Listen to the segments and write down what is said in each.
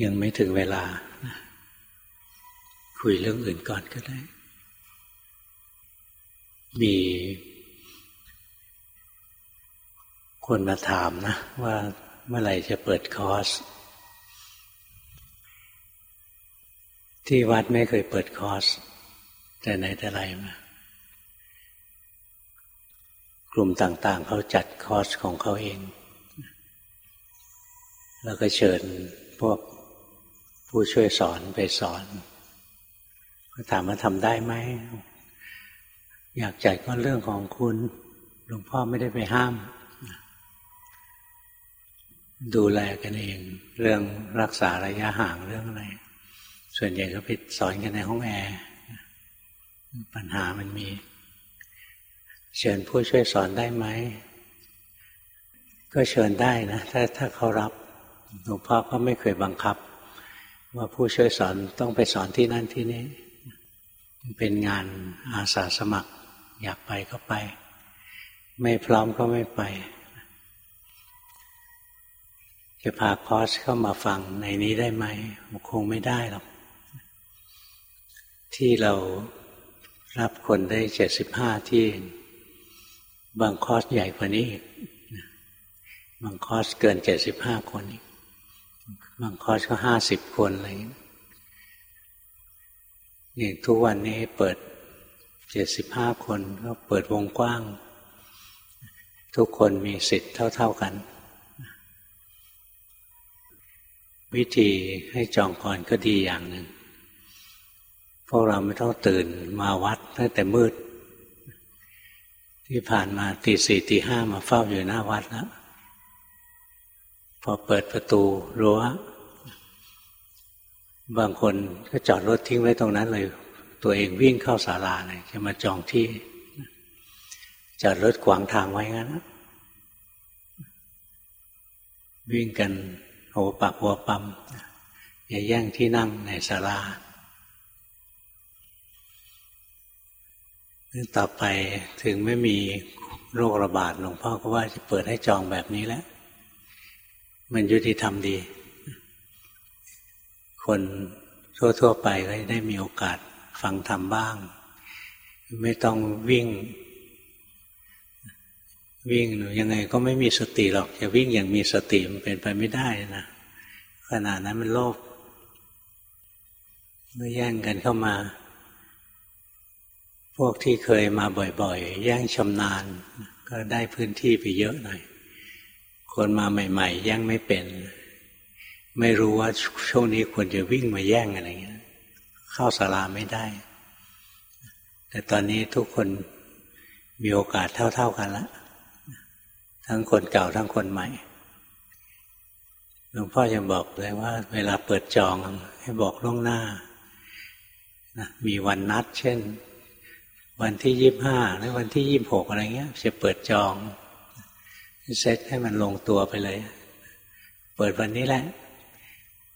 ยังไม่ถึงเวลา คุยเรื่องอื่นก่อนก็ได้ มีคนมาถามนะ ว่าเมื่อไหร่จะเปิดคอร์ส ที่วัดไม่เคยเปิดคอร์ส แต่ไหนแต่ไรมากลุ่มต่างๆ เขาจัดคอร์สของเขาเอง แล้วก็เชิญพวก ผู้ช่วยสอนไปสอนก็ถามว่าทำได้ไหม อยากจัดก็เรื่องของคุณหลวงพ่อไม่ได้ไปห้าม ดูแลกันเอง เรื่องรักษาระยะห่างเรื่องอะไร ส่วนใหญ่ก็ไปสอนกันในห้องแอร์ปัญหามันมี เชิญผู้ช่วยสอนได้ไหม ก็เชิญได้นะ ถ้าถ้าเขารับหลวงพ่อก็ไม่เคยบังคับ ว่าผู้ช่วยสอนต้องไปสอนที่นั่นที่นี้เป็นงานอาสาสมัคร อยากไปก็ไป ไม่พร้อมก็ไม่ไป จะพาคอสเข้ามาฟังในนี้ได้ไหมคงไม่ได้หรอกที่เรารับคนได้เจ็ดสิบห้าที่ บางคอสใหญ่กว่านี้อีกบางคอสเกินเจ็ดสิบห้าคนอีก บางคอร์สก็ห้าสิบคนอะไรอย่างนี้อย่ทุกวันนี้เปิดเจ็ดสิบห้าคนก็เปิดวงกว้าง ทุกคนมีสิทธิ์เท่า ๆกัน วิธีให้จองก่อนก็ดีอย่างหนึ่งพวกเราไม่ต้องตื่นมาวัดตั้งแต่มืด ที่ผ่านมาตีสี่ตีห้ามาเฝ้าอยู่หน้าวัดแล้วพอเปิดประตูรั้ว บางคนก็จอดรถทิ้งไว้ตรงนั้นเลย ตัวเองวิ่งเข้าศาลาเลยจะมาจองที่ จอดรถขวางทางไว้งั้นวิ่งกันหัวปักหัวปั๊มอย่าแย่งที่นั่งในศาลาต่อไปถึงไม่มีโรคระบาดหลวงพ่อก็ว่าจะเปิดให้จองแบบนี้แล้ว มันยุติธรรมดี คนทั่ว ๆ ไปก็ได้มีโอกาสฟังธรรมบ้าง ไม่ต้องวิ่ง วิ่งหนูยังไงก็ไม่มีสติหรอก จะวิ่งอย่างมีสติมันเป็นไปไม่ได้นะขนาดนั้นมันโลภเมื่อแย่งกันเข้ามา พวกที่เคยมาบ่อย ๆ แย่งชำนาญ ก็ได้พื้นที่ไปเยอะหน่อย คนมาใหม่ ๆ แย่งไม่เป็น ไม่รู้ว่าช่วงนี้ควรจะวิ่งมาแย่งอะไรเงี้ย เข้าสาราไม่ได้ แต่ตอนนี้ทุกคนมีโอกาสเท่า ๆกันละทั้งคนเก่าทั้งคนใหม่หลวงพ่อยังบอกเลยว่า เวลาเปิดจองให้บอกล่วงหน้านะมีวันนัด เช่น วันที่ยี่บห้าหรือวันที่ยี่บหกอะไรเงี้ย จะเปิดจองเซตให้มันลงตัวไปเลย เปิดวันนี้แหละ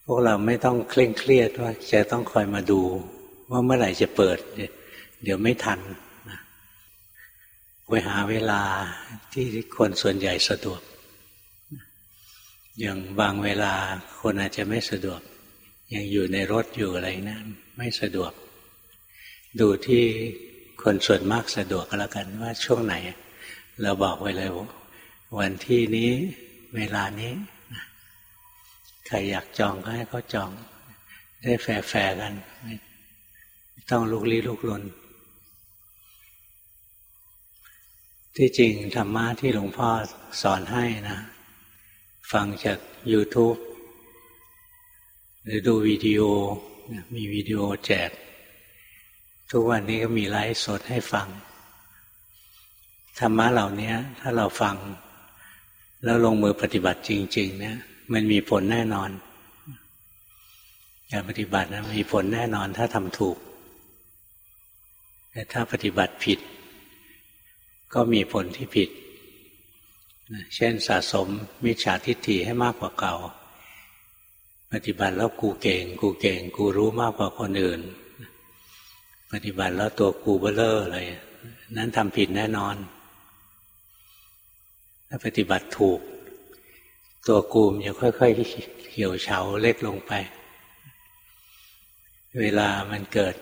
พวกเราไม่ต้องเคร่งเครียดว่าจะต้องคอยมาดู ว่าเมื่อไหร่จะเปิด เดี๋ยวไม่ทันไปหาเวลาที่คนส่วนใหญ่สะดวก อย่างบางเวลาคนอาจจะไม่สะดวก ยังอยู่ในรถอยู่อะไรนะไม่สะดวก ดูที่คนส่วนมากสะดวกก็แล้วกันว่าช่วงไหน เราบอกไว้เลยวันที่นี้เวลานี้ ใครอยากจองก็ให้เขาจอง ได้แฟร์ๆกัน ไม่ต้องลุกลี้ลุกลน ที่จริงธรรมะที่หลวงพ่อสอนให้นะ ฟังจาก YouTube หรือดูวิดีโอ มีวิดีโอแจก ทุกวันนี้ก็มีไลฟ์สดให้ฟัง ธรรมะเหล่านี้ถ้าเราฟัง แล้วลงมือปฏิบัติจริง ๆ เนี่ย มันมีผลแน่นอน การปฏิบัตินะมีผลแน่นอนถ้าทำถูก แต่ถ้าปฏิบัติผิด ก็มีผลที่ผิด เช่นสะสมมิจฉาทิฏฐิให้มากกว่าเก่า ปฏิบัติแล้วกูเก่ง กูเก่ง กูรู้มากกว่าคนอื่น ปฏิบัติแล้วตัวกูเบลเลอร์อะไรนั้นทำผิดแน่นอน ถ้าปฏิบัติถูก ตัวกูมจะค่อยๆเหี่ยวเฉาเล็กลงไป เวลามันเกิด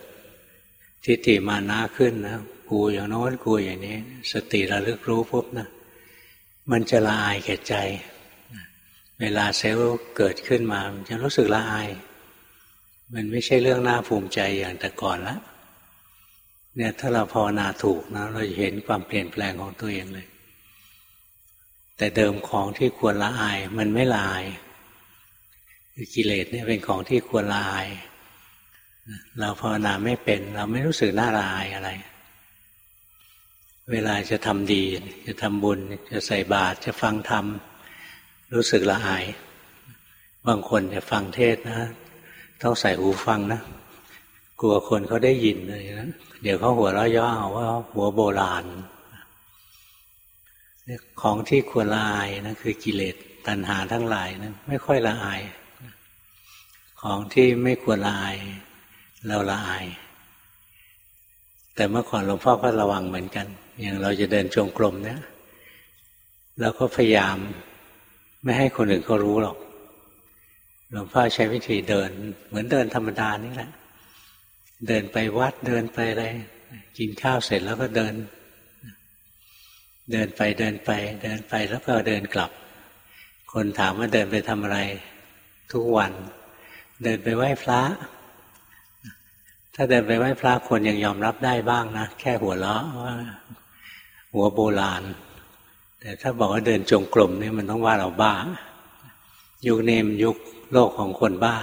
ทิฏฐิมานะขึ้นนะกูอย่างโน้นกูอย่างนี้ สติระลึกรู้ปุ๊บนะมันจะละอายแก่ใจ เวลาเซลล์เกิดขึ้นมา มันจะรู้สึกละอาย มันไม่ใช่เรื่องน่าภูมิใจอย่างแต่ก่อนละเนี่ยถ้าเราภาวนาถูกนะ เราจะเห็นความเปลี่ยนแปลงของตัวเองเลย แต่เดิมของที่ควรละอาย มันไม่ละอายคือกิเลสเนี่ยเป็นของที่ควรละอาย เราภาวนาไม่เป็น เราไม่รู้สึกน่าละอายอะไร เวลาจะทำดี จะทำบุญ จะใส่บาตรจะฟังธรรม รู้สึกละอาย บางคนจะฟังเทศนะ ต้องใส่หูฟังนะ กลัวคนเขาได้ยินเลยนะ เดี๋ยวเขาหัวเราะย่อว่าหัวโบราณ ของที่ควรละอายนะคือกิเลสตัณหาทั้งหลายนะไม่ค่อยละอาย ของที่ไม่ควรละอาย เราละอาย แต่เมื่อก่อนหลวงพ่อก็ระวังเหมือนกัน อย่างเราจะเดินจงกรมเนี่ยเราก็พยายามไม่ให้คนอื่นเขารู้หรอกหลวงพ่อใช้วิธีเดิน เหมือนเดินธรรมดานี่แหละ เดินไปวัดเดินไปอะไรกินข้าวเสร็จแล้วก็เดิน เดินไปเดินไป เดินไปแล้วก็เดินกลับ คนถามว่าเดินไปทำอะไร ทุกวัน เดินไปไหว้พระ ถ้าเดินไปไหว้พระคนยังยอมรับได้บ้างนะแค่หัวเราะว่าหัวโบราณ แต่ถ้าบอกว่าเดินจงกรมนี่มันต้องว่าเราบ้า ยุคเนมยุคโลกของคนบ้า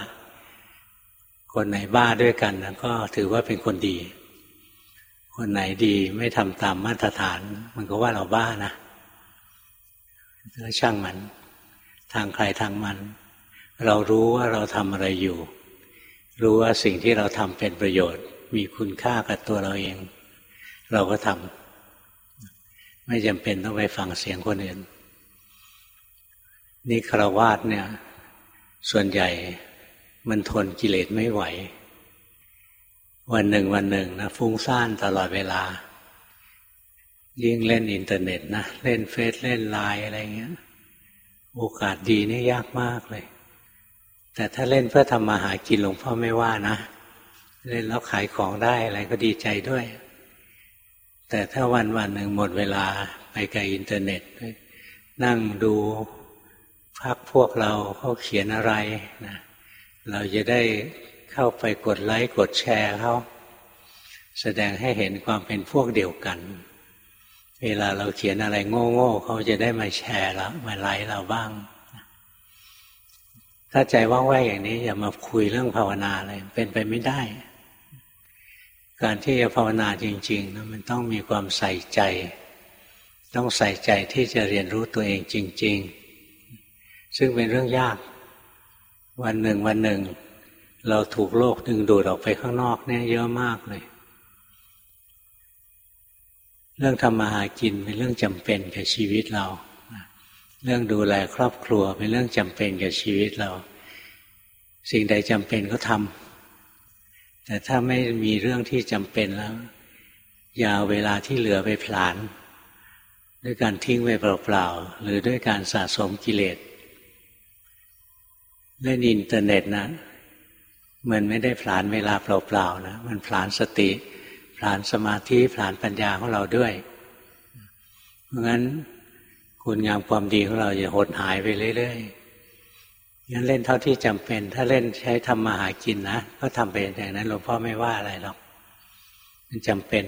คนไหนบ้าด้วยกันนะก็ถือว่าเป็นคนดี คนไหนดีไม่ทำตามมาตรฐาน มันก็ว่าเราบ้านะก็ช่างมัน ทางใครทางมัน เรารู้ว่าเราทำอะไรอยู่ รู้ว่าสิ่งที่เราทำเป็นประโยชน์ มีคุณค่ากับตัวเราเอง เราก็ทำไม่จำเป็นต้องไปฟังเสียงคนอื่นนี่คาวาสเนี่ย ส่วนใหญ่มันทนกิเลสไม่ไหว วันหนึ่งวันหนึ่งนะฟุ้งซ่านตลอดเวลา ยิ่งเล่นอินเทอร์เน็ตนะเล่นเฟซเล่นไลน์อะไรเงี้ย โอกาสดีนี่ยากมากเลย แต่ถ้าเล่นเพื่อทำมาหากินหลวงพ่อไม่ว่านะ เล่นแล้วขายของได้อะไรก็ดีใจด้วย แต่ถ้าวันวันหนึ่งหมดเวลาไปกับอินเทอร์เน็ต นั่งดูพักพวกเราเขาเขียนอะไรนะเราจะได้ เข้าไปกดไลค์กดแชร์เขาแสดงให้เห็นความเป็นพวกเดียวกัน เวลาเราเขียนอะไรโง่ๆเขาจะได้มาแชร์แล้วมาไลค์เราบ้าง ถ้าใจว่างแวกอย่างนี้ อย่ามาคุยเรื่องภาวนาเลยเป็นไปไม่ได้ การที่จะภาวนาจริงๆนะมันต้องมีความใส่ใจ ต้องใส่ใจที่จะเรียนรู้ตัวเองจริง ๆ ซึ่งเป็นเรื่องยาก วันหนึ่งวันหนึ่ง เราถูกโลกดึงดูดออกไปข้างนอกเนี่ยเยอะมากเลย เรื่องทำมาหากินเป็นเรื่องจำเป็นกับชีวิตเรา เรื่องดูแลครอบครัวเป็นเรื่องจำเป็นกับชีวิตเรา สิ่งใดจำเป็นก็ทำแต่ถ้าไม่มีเรื่องที่จำเป็นแล้ว อย่าเวลาที่เหลือไปผลาญด้วยการทิ้งไว้เปล่าๆหรือด้วยการสะสมกิเลสเล่นอินเทอร์เน็ตนะ มันไม่ได้ผลาญเวลาเปล่าๆนะมันผลาญสติผลาญสมาธิผลาญปัญญาของเราด้วย เพราะงั้นคุณงามความดีของเราอย่าหดหายไปเรื่อยๆงั้นเล่นเท่าที่จำเป็น ถ้าเล่นใช้ทำมาหากินนะก็ทำไปอย่างนั้นหลวงพ่อไม่ว่าอะไรหรอกมันจำเป็น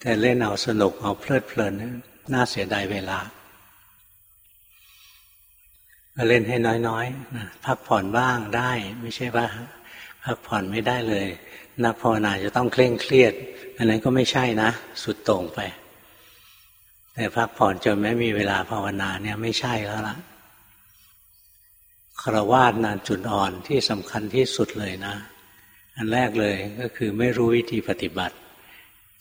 แต่เล่นเอาสนุกเอาเพลิดเพลินน่าเสียดายเวลา เล่นให้น้อยๆ พักผ่อนบ้างได้ ไม่ใช่ว่าพักผ่อนไม่ได้เลย นักภาวนาจะต้องเคร่งเครียด อันนั้นก็ไม่ใช่นะ สุดโต่งไป แต่พักผ่อนจนไม่มีเวลาภาวนาเนี่ยไม่ใช่แล้วล่ะคารวาสนะจุดอ่อนที่สำคัญที่สุดเลยนะ อันแรกเลยก็คือไม่รู้วิธีปฏิบัติ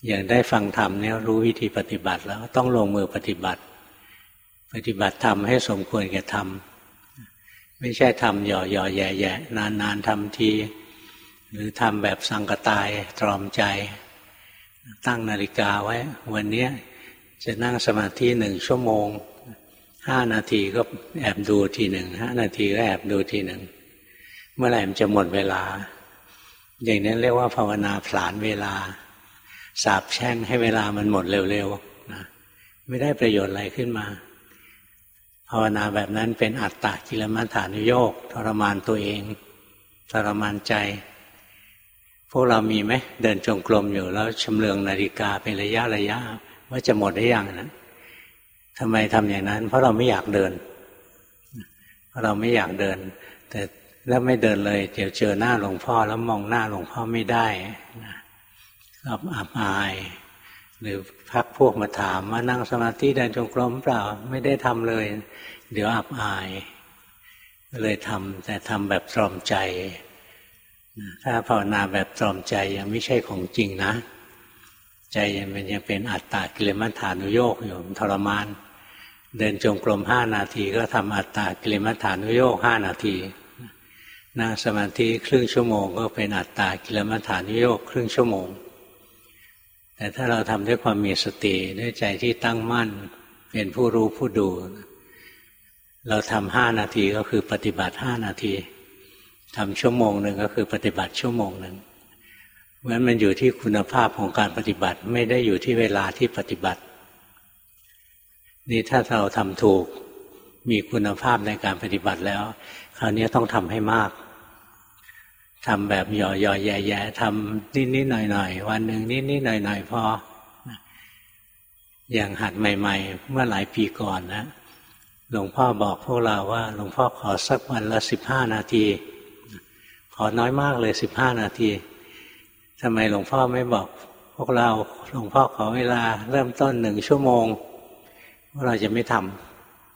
อย่างได้ฟังธรรมเนี่ยรู้วิธีปฏิบัติแล้วต้องลงมือปฏิบัติ ปฏิบัติธรรมให้สมควรแก่ธรรม ไม่ใช่ทำหย่อหย่อแย่แย่นานนานทำที หรือทำแบบสังกตายตรอมใจ ตั้งนาฬิกาไว้ วันนี้จะนั่งสมาธิหนึ่งชั่วโมงห้านาทีก็แอบดูทีหนึ่งห้านาทีก็แอบดูทีหนึ่งเมื่อไหร่มันจะหมดเวลา อย่างนี้นเรียกว่าภาวนาผลานเวลา สาบแช่งให้เวลามันหมดเร็วๆนะไม่ได้ประโยชน์อะไรขึ้นมา ภาวนาแบบนั้นเป็นอัตตะกิลมัฏฐานุโยกทรมานตัวเองทรมานใจ พวกเรามีไหมเดินจงกรมอยู่แล้วชำเลืองนาฬิกาเป็นระยะระยะ ว่าจะหมดได้ยังนะทำไมทำอย่างนั้น เพราะเราไม่อยากเดิน เพราะเราไม่อยากเดิน แต่แล้วไม่เดินเลยเดี๋ยวเจอหน้าหลวงพ่อแล้วมองหน้าหลวงพ่อไม่ได้นะอับอาย หรือ พักพวกมาถามว่านั่งสมาธิเดินจงกรมเปล่าไม่ได้ทำเลย เดี๋ยวอับอายเลยทำแต่ทำแบบตรอมใจ ถ้าภาวนาแบบตรอมใจยังไม่ใช่ของจริงนะ ใจมันยังเป็นอัตตากิเลมัฏฐานุโยกอยู่ทรมาน เดินจงกรมห้านาที ก็ทำอัตตากิเลมัฏฐานุโยกห้านาทีนั่งสมาธิครึ่งชั่วโมง ก็เป็นอัตตากิลมัฐานุโยกครึ่งชั่วโมง แต่ถ้าเราทำด้วยความมีสติด้วยใจที่ตั้งมั่น เป็นผู้รู้ผู้ดู เราทำห้านาทีก็คือปฏิบัติห้านาทีทำชั่วโมงหนึ่งก็คือปฏิบัติชั่วโมงหนึ่งเพราะฉะนั้นมันอยู่ที่คุณภาพของการปฏิบัติไม่ได้อยู่ที่เวลาที่ปฏิบัติ นี่ถ้าเราทำถูกมีคุณภาพในการปฏิบัติแล้ว คราวนี้ต้องทำให้มาก ทำแบบหย่อยๆแย่ๆทำนิดๆหน่อยๆวันหนึ่งนิดๆหน่อยๆพออย่างหัดใหม่ ๆ เมื่อหลายปีก่อนนะหลวงพ่อบอกพวกเราว่า หลวงพ่อขอสักวันละสิบห้านาที ขอน้อยมากเลยสิบห้านาทีทำไมหลวงพ่อไม่บอก พวกเราหลวงพ่อขอเวลาเริ่มต้นหนึ่งชั่วโมงพวกเราจะไม่ท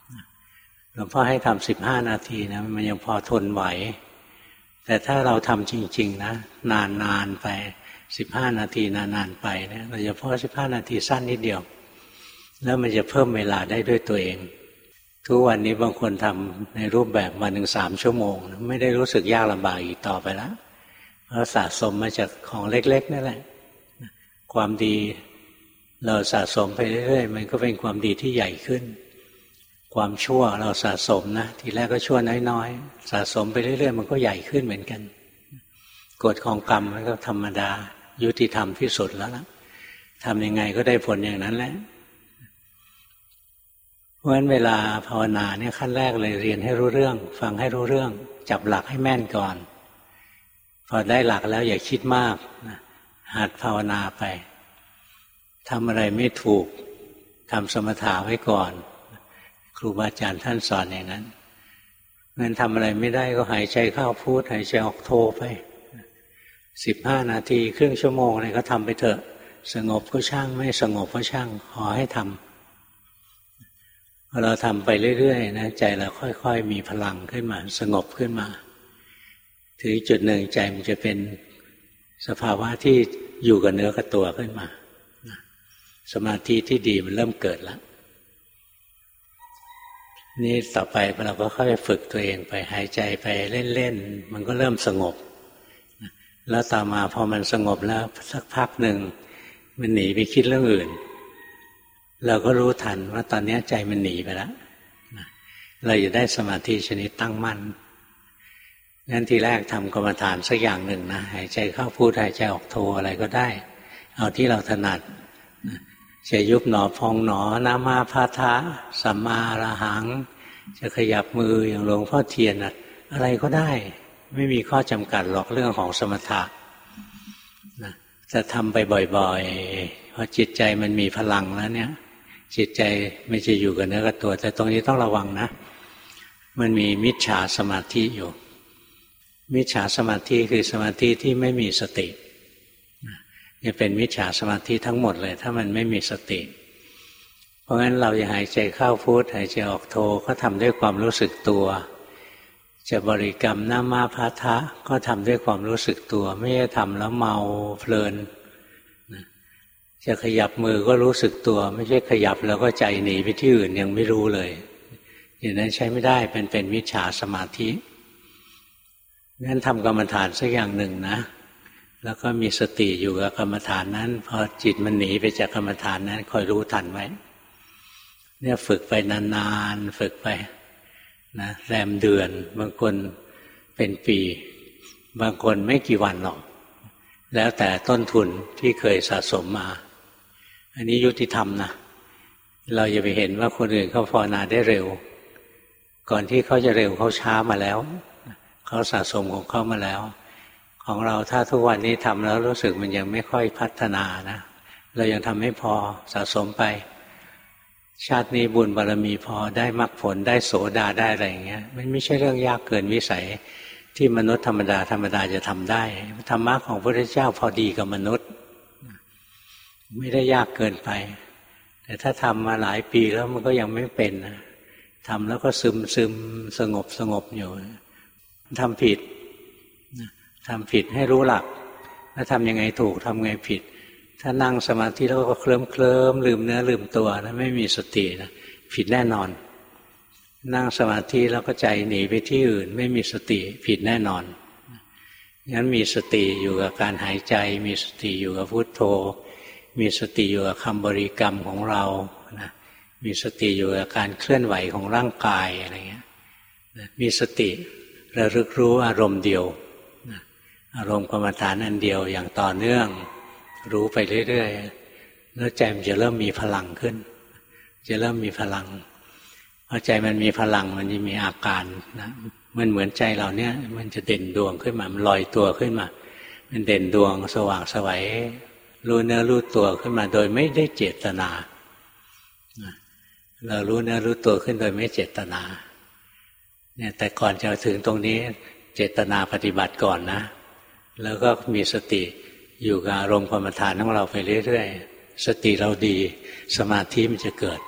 ำหลวงพ่อให้ทำสิบห้านาทีนะมันยังพอทนไหว แต่ถ้าเราทำจริง ๆ นะ นานๆไปสิบห้านาทีนานๆไปเนี่ยเราจะพอสิบห้านาทีสั้นนิดเดียว แล้วมันจะเพิ่มเวลาได้ด้วยตัวเอง ทุกวันนี้บางคนทำในรูปแบบมาหนึ่งสามชั่วโมง ไม่ได้รู้สึกยากลำบากอีกต่อไปแล้วเพราะสะสมมาจากของเล็กๆนั่นแหละ ความดีเราสะสมไปเรื่อยๆมันก็เป็นความดีที่ใหญ่ขึ้น ความชั่วเราสะสมนะทีแรกก็ชั่วน้อยๆ สะสมไปเรื่อยๆ มันก็ใหญ่ขึ้นเหมือนกันกฎของกรรมมันก็ธรรมดา ยุติธรรมที่สุดแล้วนะทำยังไงก็ได้ผลอย่างนั้นแหละเพราะฉะนั้นเวลาภาวนาเนี่ยขั้นแรกเลยเรียนให้รู้เรื่อง ฟังให้รู้เรื่อง จับหลักให้แม่นก่อน พอได้หลักแล้วอย่าคิดมากนะหัดภาวนาไปทำอะไรไม่ถูกทำสมถะไว้ก่อน รูบาอาจารย์ท่านสอนอย่างนั้นงั้นทำอะไรไม่ได้ก็หายใจเข้าพูด หายใจออกโทไปสิบห้านาที ครึ่งชั่วโมงอะไรก็ทำไปเถอะ สงบก็ช่าง ไม่สงบก็ช่าง ขอให้ทำพอเราทำไปเรื่อยๆนะใจเราค่อย ๆ มีพลังขึ้นมา สงบขึ้นมา ถึงจุดหนึ่งใจมันจะเป็นสภาวะที่อยู่กับเนื้อกับตัวขึ้นมา สมาธิที่ดีมันเริ่มเกิดแล้ว นี่ต่อไปเราก็ค่อยฝึกตัวเองไปหายใจไปเล่นๆมันก็เริ่มสงบ แล้วต่อมาพอมันสงบแล้วสักพักหนึ่งมันหนีไปคิดเรื่องอื่น เราก็รู้ทันว่าตอนนี้ใจมันหนีไปแล้วเราจะได้สมาธิชนิดตั้งมั่นงั้นทีแรกทำกรรมฐานสักอย่างหนึ่งนะหายใจเข้าพูดหายใจออกโทอะไรก็ได้ เอาที่เราถนัด จะยุบหนอพองหนอนามาพาทะสัมมาระหัง จะขยับมืออย่างหลวงพ่อเทียนอะไรก็ได้ ไม่มีข้อจำกัดหรอกเรื่องของสมถะนะจะทำไปบ่อยๆพอจิตใจมันมีพลังแล้วเนี่ย จิตใจไม่จะอยู่กับเนื้อกับตัว แต่ตรงนี้ต้องระวังนะ มันมีมิจฉาสมาธิอยู่ มิจฉาสมาธิคือสมาธิที่ไม่มีสติ จะเป็นมิจฉาสมาธิทั้งหมดเลย ถ้ามันไม่มีสติ เพราะงั้นเราจะหายใจเข้าพุทหายใจออกโทก็ทำด้วยความรู้สึกตัว จะบริกรรมน้ามาพาทะก็ทำด้วยความรู้สึกตัว ไม่ใช่ทำแล้วเมาเพลินจะขยับมือก็รู้สึกตัว ไม่ใช่ขยับแล้วก็ใจหนีไปที่อื่นยังไม่รู้เลยอย่างนั้นใช้ไม่ได้เป็นเป็นมิจฉาสมาธิงั้นทำกรรมฐานสักอย่างหนึ่งนะ แล้วก็มีสติอยู่กับกรรมฐานนั้น พอจิตมันหนีไปจากกรรมฐานนั้นคอยรู้ทันไว้ เนี่ยฝึกไปนานๆฝึกไปนะแรมเดือน บางคนเป็นปี บางคนไม่กี่วันหรอก แล้วแต่ต้นทุนที่เคยสะสมมา อันนี้ยุติธรรมนะเราอย่าไปเห็นว่าคนอื่นเขาภาวนาได้เร็ว ก่อนที่เขาจะเร็วเขาช้ามาแล้ว เขาสะสมของเขามาแล้ว ของเราถ้าทุกวันนี้ทำแล้วรู้สึกมันยังไม่ค่อยพัฒนานะ เรายังทำไม่พอสะสมไป ชาตินี้บุญบารรมีพอได้มรรคผลได้โสดาได้อะไรอย่างเงี้ยมันไม่ใช่เรื่องยากเกินวิสัยที่มนุษย์ธรรมดาธรรมดาจะทำได้ธรรมะของพระพุทธเจ้าพอดีกับมนุษย์ ไม่ได้ยากเกินไป แต่ถ้าทำมาหลายปีแล้วมันก็ยังไม่เป็นทำแล้วก็ซึมซึมสงบสงบอยู่ทำผิด ทำผิดให้รู้หลักแล้วทำยังไงถูกทำไงผิด ถ้านั่งสมาธิแล้วก็เคลิ้มเคลิ้มลืมเนื้อลืมตัวนะไม่มีสตินะผิดแน่นอน นั่งสมาธิแล้วก็ใจหนีไปที่อื่น ไม่มีสติผิดแน่นอนงั้นมีสติอยู่กับการหายใจ มีสติอยู่กับพุทโธ มีสติอยู่กับคำบริกรรมของเรานะมีสติอยู่กับการเคลื่อนไหวของร่างกายอะไรเงี้ยมีสติระลึกรู้อารมณ์เดียว อารมณ์กรรมฐานอันเดียวอย่างต่อเนื่อง รู้ไปเรื่อยๆแล้วใจมันจะเริ่มมีพลังขึ้น จะเริ่มมีพลังพอใจมันมีพลังมันจะมีอาการนะมันเหมือนใจเราเนี่ย มันจะเด่นดวงขึ้นมามันลอยตัวขึ้นมา มันเด่นดวงสว่างสวัยรู้เนื้อรู้ตัวขึ้นมาโดยไม่ได้เจตนาเรารู้เนื้อรู้ตัวขึ้นโดยไม่เจตนา เนี่ยแต่ก่อนจะถึงตรงนี้ เจตนาปฏิบัติก่อนนะ แล้วก็มีสติอยู่กับอารมณ์กรรมฐานของเราไปเรื่อยๆ สติเราดีสมาธิมันจะเกิด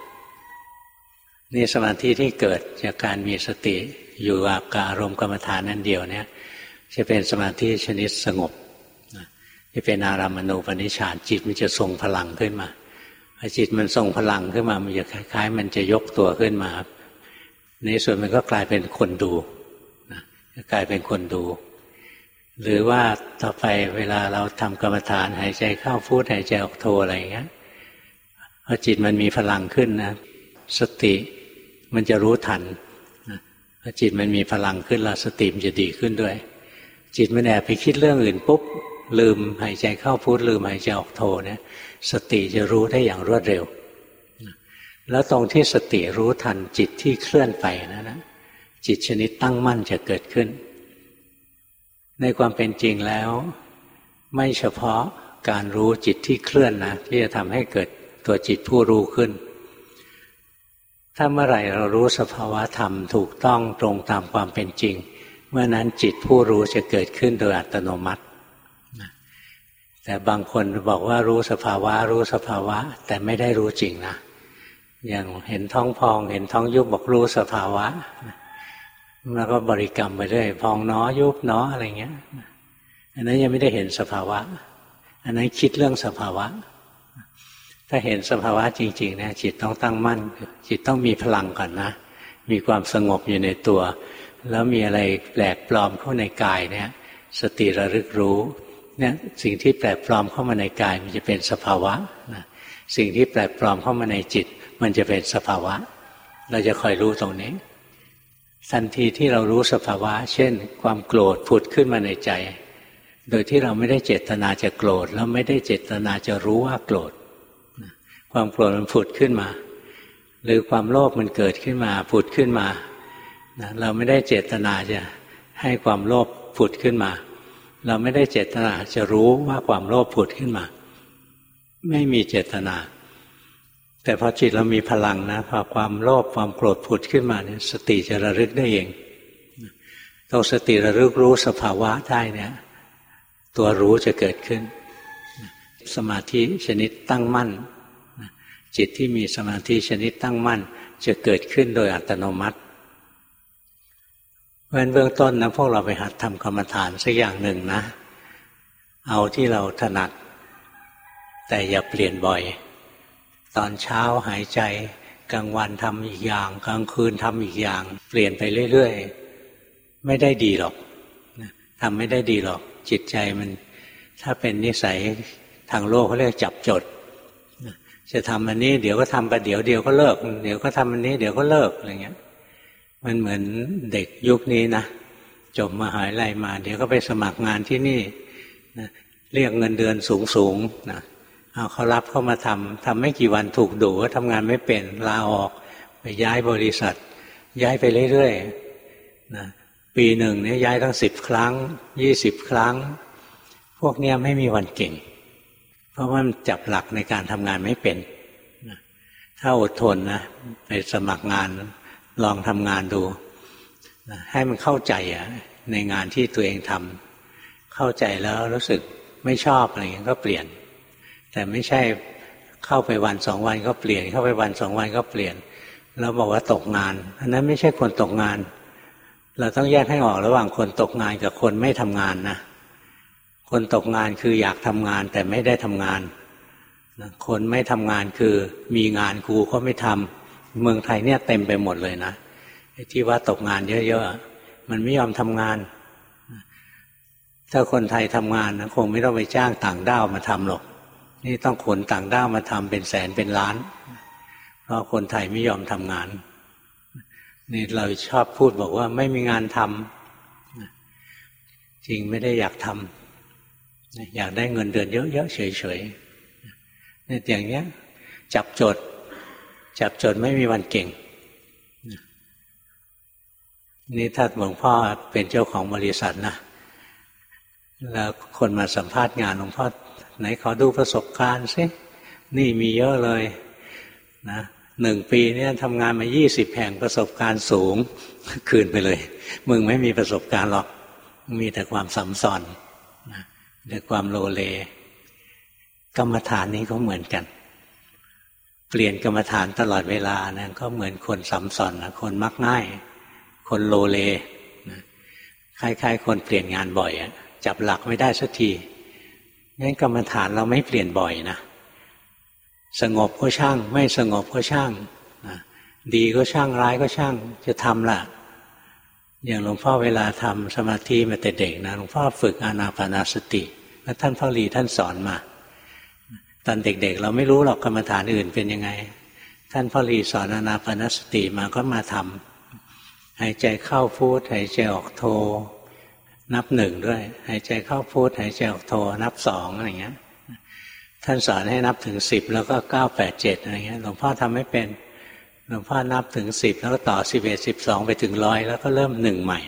นี่สมาธิที่เกิดจากการมีสติอยู่กับอารมณ์กรรมฐานนั่นเดียวเนี่ยจะเป็นสมาธิชนิดสงบที่เป็นอารามณูปนิชฌานจิตมันจะทรงพลังขึ้นมาพอจิตมันทรงพลังขึ้นมา มันจะคล้ายๆ มันจะยกตัวขึ้นมาในส่วนมันก็กลายเป็นคนดูกลายเป็นคนดู หรือว่าต่อไปเวลาเราทำกรรมฐานหายใจเข้าพูดหายใจออกโทอะไรอย่างเงี้ยพอจิตมันมีพลังขึ้นนะ สติมันจะรู้ทันพอจิตมันมีพลังขึ้นแล้วสติมันจะดีขึ้นด้วย จิตมันแอบไปคิดเรื่องอื่นปุ๊บลืมหายใจเข้าพูดลืมหายใจออกโทเนี่ย สติจะรู้ได้อย่างรวดเร็ว แล้วตรงที่สติรู้ทันจิตที่เคลื่อนไปนะนะจิตชนิดตั้งมั่นจะเกิดขึ้น ในความเป็นจริงแล้ว ไม่เฉพาะการรู้จิตที่เคลื่อนนะที่จะทำให้เกิดตัวจิตผู้รู้ขึ้น ถ้าเมื่อไหร่เรารู้สภาวะธรรมถูกต้องตรงตามความเป็นจริง เมื่อนั้นจิตผู้รู้จะเกิดขึ้นโดยอัตโนมัติ แต่บางคนบอกว่ารู้สภาวะรู้สภาวะ แต่ไม่ได้รู้จริงนะอย่างเห็นท้องพอง เห็นท้องยุบบอกรู้สภาวะ แล้วก็บริกรรมไปเรื่อยพองน้อยุบน้ออะไรเงี้ย อันนั้นยังไม่ได้เห็นสภาวะ อันนั้นคิดเรื่องสภาวะ ถ้าเห็นสภาวะจริงๆเนะจิตต้องตั้งมั่น จิตต้องมีพลังก่อนนะ มีความสงบอยู่ในตัว แล้วมีอะไรแปลกปลอมเข้าในกายเนี่ย สติระลึกรู้เนี่ยสิ่งที่แปลกปลอมเข้ามาในกายมันจะเป็นสภาวะนะสิ่งที่แปลกปลอมเข้ามาในจิต มันจะเป็นสภาวะ เราจะคอยรู้ตรงนี้ ทันทีที่เรารู้สภาวะ เช่น ความโกรธผุดขึ้นมาในใจ โดยที่เราไม่ได้เจตนาจะโกรธ แล้วไม่ได้เจตนาจะรู้ว่าโกรธ ความโกรธมันผุดขึ้นมา หรือความโลภมันเกิดขึ้นมา ผุดขึ้นมา เราไม่ได้เจตนาจะให้ความโลภผุดขึ้นมา เราไม่ได้เจตนาจะรู้ว่าความโลภผุดขึ้นมา ไม่มีเจตนา แต่พอจิตเรามีพลังนะพอความโลภความโกรธผุดขึ้นมาเนี่ยสติจะระลึกได้เองตรงสติระลึกรู้สภาวะได้เนี่ย ตัวรู้จะเกิดขึ้น สมาธิชนิดตั้งมั่น จิตที่มีสมาธิชนิดตั้งมั่น จะเกิดขึ้นโดยอัตโนมัติเพราะนเบื้องต้นนะพวกเราไปหัดทำกรรมฐานสักอย่างหนึ่งนะ เอาที่เราถนัด แต่อย่าเปลี่ยนบ่อย ตอนเช้าหายใจกลางวันทำอีกอย่าง กลางคืนทำอีกอย่าง เปลี่ยนไปเรื่อยๆ ไม่ได้ดีหรอกทำไม่ได้ดีหรอก จิตใจมัน ถ้าเป็นนิสัยทางโลกเขาเรียกจับจด จะทำอันนี้เดี๋ยวก็ทำไปเดี๋ยวเดียวก็เลิก เดี๋ยวก็ทำอันนี้เดี๋ยวก็เลิกอะไรเงี้ย มันเหมือนเด็กยุคนี้นะจบมาหาลัยมา เดี๋ยวก็ไปสมัครงานที่นี่นะเรียกเงินเดือนสูงสูงนะ เอาเขารับเข้ามาทำทำไม่กี่วันถูกดูว่าทำงานไม่เป็นลาออก ไปย้ายบริษัท ย้ายไปเรื่อยๆนะปีหนึ่งเนี่ยย้ายตั้งสิบครั้งยี่สิบครั้ง พวกเนี้ยไม่มีวันเก่ง เพราะว่ามันจับหลักในการทำงานไม่เป็นนะถ้าอดทนนะไปสมัครงานลองทำงานดูนะให้มันเข้าใจอะในงานที่ตัวเองทำเข้าใจแล้วรู้สึกไม่ชอบอะไรอย่างนี้ก็เปลี่ยน แต่ไม่ใช่เข้าไปวันสองวันก็เปลี่ยน เข้าไปวันสองวันก็เปลี่ยน แล้วบอกว่าตกงาน อันนั้นไม่ใช่คนตกงาน เราต้องแยกให้ออกระหว่างคนตกงานกับคนไม่ทำงานนะคนตกงานคืออยากทำงานแต่ไม่ได้ทำงาน คนไม่ทำงานคือมีงานกูก็ไม่ทำเมืองไทยเนี่ยเต็มไปหมดเลยนะที่ว่าตกงานเยอะๆมันไม่ยอมทำงานถ้าคนไทยทำงานนะคงไม่ต้องไปจ้างต่างด้าวมาทำหรอก นี่ต้องขนต่างด้าวมาทำเป็นแสนเป็นล้าน เพราะคนไทยไม่ยอมทำงาน นี่เราชอบพูดบอกว่าไม่มีงานทำจริงไม่ได้อยากทำอยากได้เงินเดือนเยอะๆเฉยๆนี่อย่างเนี้ย จับจด จับจดไม่มีวันเก่งนี่ถ้าหลวงพ่อเป็นเจ้าของบริษัทนะแล้วคนมาสัมภาษณ์งานหลวงพ่อ ไหนขอดูประสบการณ์สินี่มีเยอะเลยนะหนึ่งปีเนี่ยทำงานมายี่สิบแห่งประสบการณ์สูง คืนไปเลย มึงไม่มีประสบการณ์หรอก มีแต่ความสัมสอนนะแต่ความโลเล กรรมฐานนี้ก็เหมือนกัน เปลี่ยนกรรมฐานตลอดเวลานะก็เหมือนคนสัมสอนนะคนมักง่าย คนโลเลนะคล้ายๆ คนเปลี่ยนงานบ่อยจับหลักไม่ได้สักที งั้นกรรมฐานเราไม่เปลี่ยนบ่อยนะสงบก็ช่าง ไม่สงบก็ช่างดีก็ช่างร้ายก็ช่าง จะทำละอย่างหลวงพ่อเวลาทำสมาธิมาแต่เด็กนะหลวงพ่อฝึกอานาปนาสติ แล้วท่านพ่อรีท่านสอนมาตอนเด็กๆ เราไม่รู้หรอกกรรมฐานอื่นเป็นยังไง ท่านพ่อรีสอนอานาปนาสติมาก็มาทำหายใจเข้าพูดหายใจออกโท นับหนึ่งด้วย หายใจเข้าพุทหายใจออกโทนับสองอะไรเงี้ย ท่านสอนให้นับถึงสิบแล้วก็เก้าแปดเจ็ดอะไรเงี้ยหลวงพ่อทำไม่เป็นหลวงพ่อนับถึงสิบแล้วก็ต่อสิบเอ็ดสิบสองไปถึงร้อยแล้วก็เริ่มหนึ่งใหม่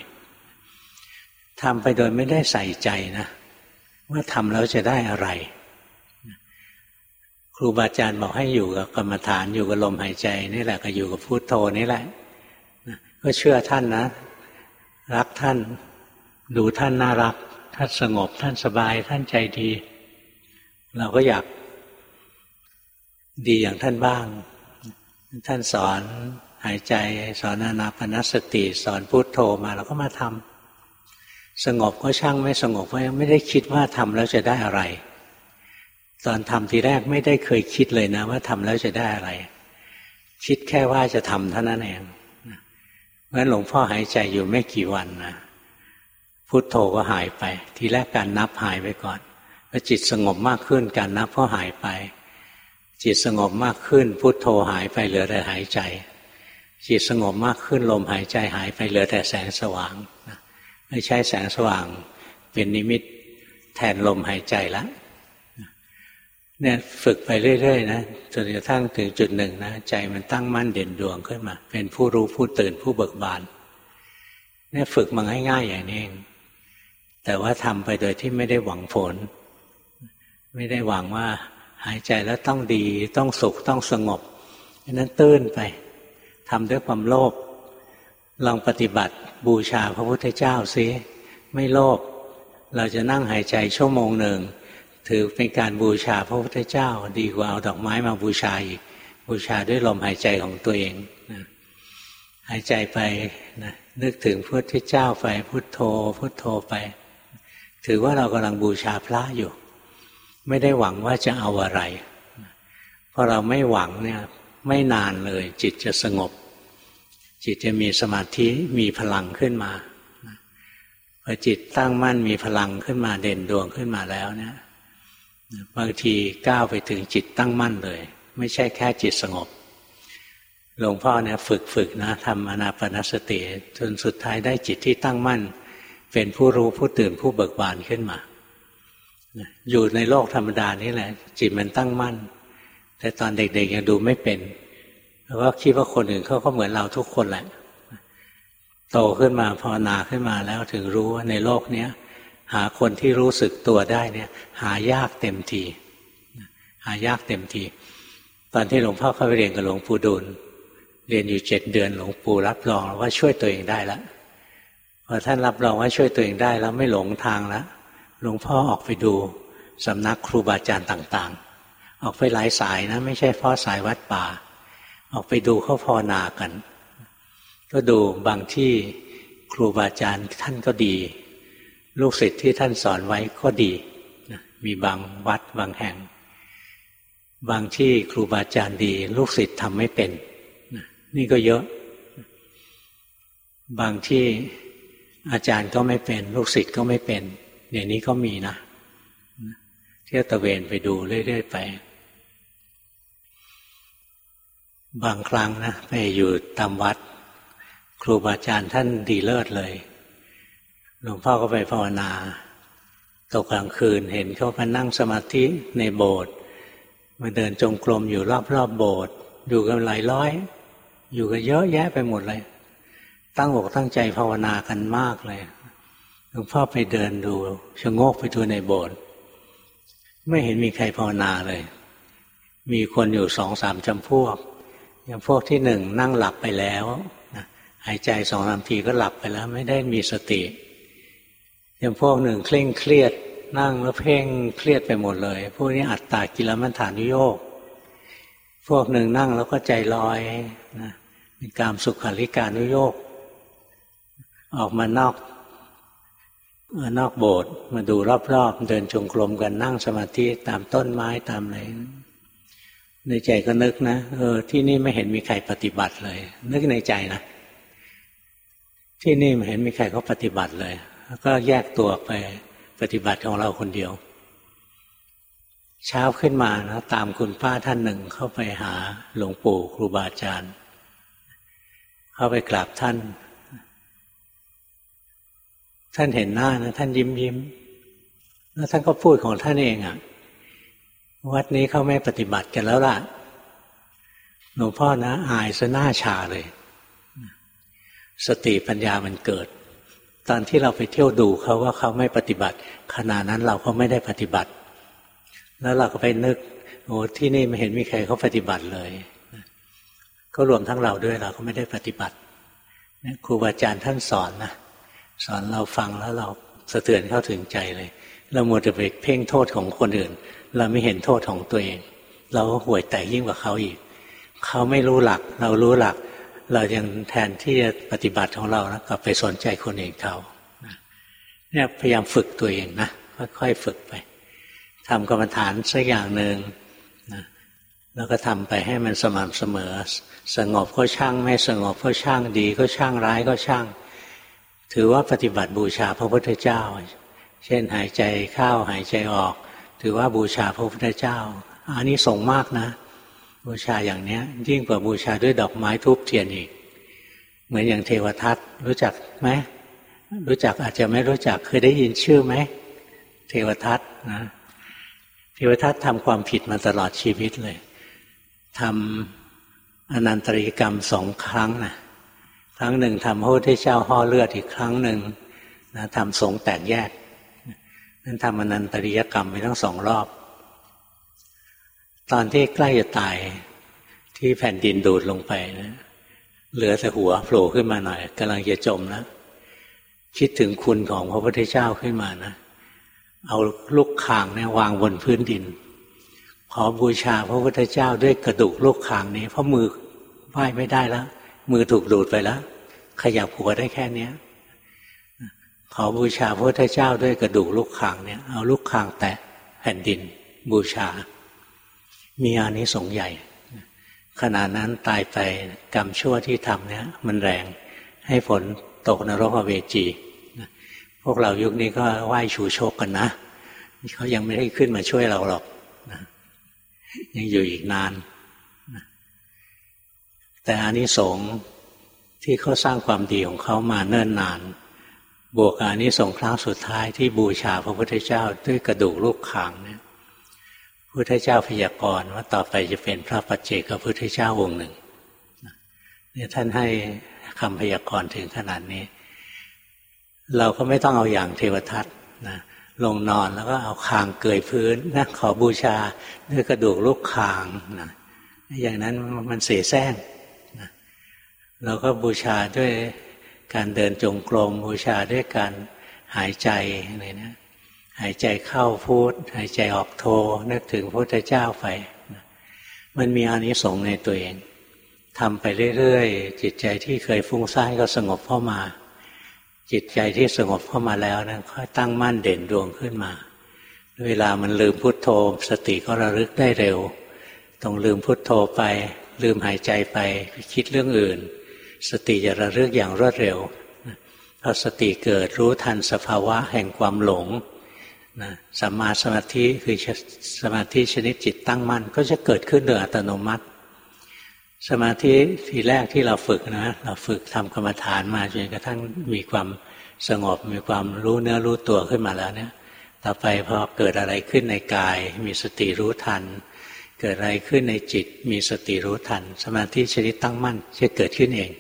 ทำไปโดยไม่ได้ใส่ใจนะว่าทำแล้วจะได้อะไร ครูบาอาจารย์บอกให้อยู่กับกรรมฐานอยู่กับลมหายใจนี่แหละก็อยู่กับพุโทโธนี่แหละก็เชื่อท่านนะ รักท่าน ดูท่านน่ารัก ท่านสงบ ท่านสบาย ท่านใจดี เราก็อยากดีอย่างท่านบ้าง ท่านสอนหายใจ สอนอนาปนสติ สอนพุโทโธมาเราก็มาทำสงบก็ช่างไม่สงบก็ยังไม่ได้คิดว่าทำแล้วจะได้อะไร ตอนทำทีแรกไม่ได้เคยคิดเลยนะ ว่าทำแล้วจะได้อะไร คิดแค่ว่าจะทำเท่านั้นเองเพราะหลวงพ่อหายใจอยู่ไม่กี่วันนะ พุทโธก็หายไป ทีแรกการนับหายไปก่อนพอจิตสงบมากขึ้นการนับก็หายไป จิตสงบมากขึ้น พุทโธหายไปเหลือแต่หายใจ จิตสงบมากขึ้นลมหายใจหายไปเหลือแต่แสงสว่างไม่ใช่แสงสว่างเป็นนิมิตแทนลมหายใจละเนี่ยฝึกไปเรื่อยๆนะจนกระทั่งถึงจุดหนึ่งนะใจมันตั้งมั่นเด่นดวงขึ้นมา เป็นผู้รู้ผู้ตื่นผู้เบิกบานเนี่ยฝึกมาง่ายๆอย่างนี้เอง แต่ว่าทำไปโดยที่ไม่ได้หวังผล ไม่ได้หวังว่าหายใจแล้วต้องดี ต้องสุขต้องสงบนั้นตื้นไปทำด้วยความโลภลองปฏิบัติบูชาพระพุทธเจ้าซิไม่โลภเราจะนั่งหายใจชั่วโมงหนึ่งถือเป็นการบูชาพระพุทธเจ้า ดีกว่าเอาดอกไม้มาบูชาอีก บูชาด้วยลมหายใจของตัวเองนะหายใจไปนะนึกถึงพระพุทธเจ้าไปพุทโธพุทโธไป ถือว่าเรากำลังบูชาพระอยู่ ไม่ได้หวังว่าจะเอาอะไรพอเราไม่หวังเนี่ยไม่นานเลย จิตจะสงบ จิตจะมีสมาธิมีพลังขึ้นมาพอจิตตั้งมั่นมีพลังขึ้นมาเด่นดวงขึ้นมาแล้วเนี่ยบางทีก้าวไปถึงจิตตั้งมั่นเลย ไม่ใช่แค่จิตสงบหลวงพ่อเนี่ยฝึกฝึกนะทำอนาปนสติจนสุดท้ายได้จิตที่ตั้งมั่น เป็นผู้รู้ผู้ตื่นผู้เบิกบานขึ้นมาอยู่ในโลกธรรมดานี่แหละ จิตมันตั้งมั่น แต่ตอนเด็กๆยังดูไม่เป็นเพราะว่าคิดว่าคนอื่นเขาก็เหมือนเราทุกคนแหละ โตขึ้นมาภาวนาขึ้นมาแล้วถึงรู้ว่าในโลกเนี้ยหาคนที่รู้สึกตัวได้เนี่ย หายากเต็มทีหายากเต็มทีตอนที่หลวงพ่อเข้าไปเรียนกับหลวงปู่ดูลเรียนอยู่เจ็ดเดือนหลวงปู่รับรองว่าช่วยตัวเองได้แล้ว พอท่านรับรองว่าช่วยตัวเองได้แล้วไม่หลงทางแล้วหลวงพ่อออกไปดูสำนักครูบาอาจารย์ต่างๆ ออกไปหลายสายนะ ไม่ใช่เพราะสายวัดป่า ออกไปดูเขาภาวนากัน ก็ดูบางที่ครูบาอาจารย์ท่านก็ดี ลูกศิษย์ที่ท่านสอนไว้ก็ดี มีบางวัดบางแห่ง บางที่ครูบาอาจารย์ดี ลูกศิษย์ทำไม่เป็น นี่ก็เยอะ บางที่ อาจารย์ก็ไม่เป็น ลูกศิษย์ก็ไม่เป็นเดี๋ยวนี้ก็มีนะเที่ยวตะเวนไปดูเรื่อยๆไป บางครั้งนะไปอยู่ตามวัด ครูบาอาจารย์ท่านดีเลิศเลยหลวงพ่อก็ไปภาวนาตกกลางคืนเห็นเขามานั่งสมาธิในโบสถ์มาเดินจงกรมอยู่รอบๆโบสถ์อยู่กันหลายร้อย อยู่กันเยอะแยะไปหมดเลย ตั้งอกตั้งใจภาวนากันมากเลยหลวงพ่อไปเดินดูชะโงกไปดูในโบสถ์ไม่เห็นมีใครภาวนาเลย มีคนอยู่สองสามจำพวก อย่างพวกที่หนึ่งนั่งหลับไปแล้วหายใจสองสามทีก็หลับไปแล้ว ไม่ได้มีสติอย่างพวกหนึ่งเคร่งเครียด นั่งแล้วเพ่งเครียดไปหมดเลย พวกนี้อัตตากิลมัฏฐานุโยกพวกหนึ่งนั่งแล้วก็ใจลอยนะเป็นการสุขาริการุโยก ออกมานอกนอกโบสถ์มาดูรอบๆ เดินจงกรมกันนั่งสมาธิตามต้นไม้ตามอะไรในใจก็นึกนะเออที่นี่ไม่เห็นมีใครปฏิบัติเลย นึกในใจนะที่นี่ไม่เห็นมีใครเขาปฏิบัติเลย แล้วก็แยกตัวไปปฏิบัติของเราคนเดียว เช้าขึ้นมานะตามคุณป้าท่านหนึ่งเข้าไปหาหลวงปู่ครูบาอาจารย์ เข้าไปกราบท่าน ท่านเห็นหน้านะท่านยิ้มยิ้มแล้วท่านก็พูดของท่านเองอะ่ะ วัดนี้เขาไม่ปฏิบัติกันแล้วล่ะหลวงพ่อนะ อายซะหน้าชาเลย สติปัญญามันเกิด ตอนที่เราไปเที่ยวดูเขาว่าเขาไม่ปฏิบัติ ขณะนั้นเราก็ไม่ได้ปฏิบัติ แล้วเราก็ไปนึกโอ้ที่นี่ไม่เห็นมีใครเขาปฏิบัติเลย ก็รวมทั้งเราด้วยเราก็ไม่ได้ปฏิบัติครูบาอาจารย์ท่านสอนนะ สอนเราฟังแล้วเราสะเทือนเข้าถึงใจเลย เราหมัวแต่ไปเพ่งโทษของคนอื่น เราไม่เห็นโทษของตัวเอง เราก็ห่วยแต่ยิ่งกว่าเขาอีก เขาไม่รู้หลัก เรารู้หลัก เรายังแทนที่จะปฏิบัติของเรานะกลับไปสนใจคนอื่นเขาเนี่ยพยายามฝึกตัวเองนะค่อยๆฝึกไปทำกรรมฐานสักอย่างหนึ่งนะแล้วก็ทำไปให้มันสม่ำเสมอ สงบก็ช่างไม่สงบก็ช่างดีก็ช่างร้ายก็ช่าง ถือว่าปฏิบัติบูชาพระพุทธเจ้า เช่นหายใจเข้าหายใจออก ถือว่าบูชาพระพุทธเจ้า อันนี้ส่งมากนะ บูชาอย่างเนี้ย ยิ่งกว่าบูชาด้วยดอกไม้ทูบเทียนอีก เหมือนอย่างเทวทัตรู้จักไหมรู้จักอาจจะไม่รู้จักเคยได้ยินชื่อไหมเทวทัตนะเทวทัตทำความผิดมาตลอดชีวิตเลยทำอนันตริกรรมสองครั้งนะ ครั้งหนึ่งทำพระพุทธเจ้าห่อเลือดอีกครั้งหนึ่งนะทำสงแตกแยกนั้นทำอนันตริยกรรมไปทั้งสองรอบ ตอนที่ใกล้จะตายที่แผ่นดินดูดลงไปนะเหลือแต่หัวโผล่ขึ้นมาหน่อยกำลังจะจมนะคิดถึงคุณของพระพุทธเจ้าขึ้นมานะเอาลูกคางเนี่ยวางบนพื้นดิน ขอบูชาพระพุทธเจ้าด้วยกระดูกลูกคางนี้เพราะมือไหว้ไม่ได้แล้ว มือถูกดูดไปแล้ว ขยับหัวได้แค่เนี้ยขอบูชาพระพุทธเจ้าด้วยกระดูกลูกคางเนี่ยเอาลูกคางแตะแผ่นดิน บูชา มีอานิสงส์ใหญ่ขณะนั้นตายไปกรรมชั่วที่ทำเนี่ยมันแรงให้ฝนตกนรกเวจีพวกเรายุคนี้ก็ไหว้ชูโชคกันนะเขายังไม่ได้ขึ้นมาช่วยเราหรอกยังอยู่อีกนาน แต่อานิสงส์ที่เขาสร้างความดีของเขามาเนิ่นนาน บวกอานิสงส์ครั้งสุดท้ายที่บูชาพระพุทธเจ้าด้วยกระดูกลูกขางเนี่ยพุทธเจ้าพยากรณ์ว่าต่อไปจะเป็นพระปัจเจกพุทธเจ้าองค์หนึ่งเนี่ยท่านให้คำพยากรณ์ถึงขนาดนี้ เราก็ไม่ต้องเอาอย่างเทวทัตนะลงนอนแล้วก็เอาคางเกยพื้นนะขอบูชาด้วยกระดูกลูกคางนะอย่างนั้นมันเสียแซง เราก็บูชาด้วยการเดินจงกรมบูชาด้วยการหายใจอะไรนะหายใจเข้าพูด หายใจออกโทนึกถึงพระพุทธเจ้าไปมันมีอานิสงส์ในตัวเองทำไปเรื่อยๆ จิตใจที่เคยฟุ้งซ่านก็สงบเข้ามา จิตใจที่สงบเข้ามาแล้วนะค่อยตั้งมั่นเด่นดวงขึ้นมา เวลามันลืมพุทโธ สติก็ระลึกได้เร็ว ต้องลืมพุทโธไป ลืมหายใจไปคิดเรื่องอื่น สติจะระลึกอย่างรวดเร็วพอสติเกิดรู้ทันสภาวะแห่งความหลงนะสัมมาสมาธิคือสมาธิชนิดจิตตั้งมั่น ก็จะเกิดขึ้นโดยอัตโนมัติ สมาธิทีแรกที่เราฝึกนะ เราฝึกทำกรรมฐานมาจนกระทั่งมีความสงบมีความรู้เนื้อรู้ตัวขึ้นมาแล้วเนี่ย ต่อไปพอเกิดอะไรขึ้นในกาย มีสติรู้ทัน เกิดอะไรขึ้นในจิต มีสติรู้ทัน สมาธิชนิดตั้งมั่นจะเกิดขึ้นเอง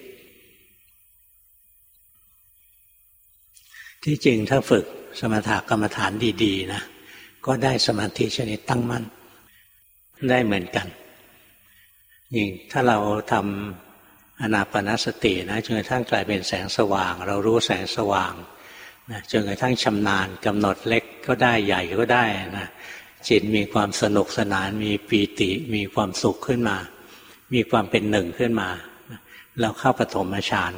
ที่จริงถ้าฝึกสมถกรรมฐานดีๆนะก็ได้สมาธิชนิดตั้งมั่น ได้เหมือนกันยิ่งถ้าเราทำอนาปนสตินะจนกระทั่งกลายเป็นแสงสว่าง เรารู้แสงสว่างนะจนกระทั่งชำนาญกำหนดเล็กก็ได้ใหญ่ก็ได้นะจิตมีความสนุกสนาน มีปีติมีความสุขขึ้นมา มีความเป็นหนึ่งขึ้นมา เราเข้าปฐมฌาน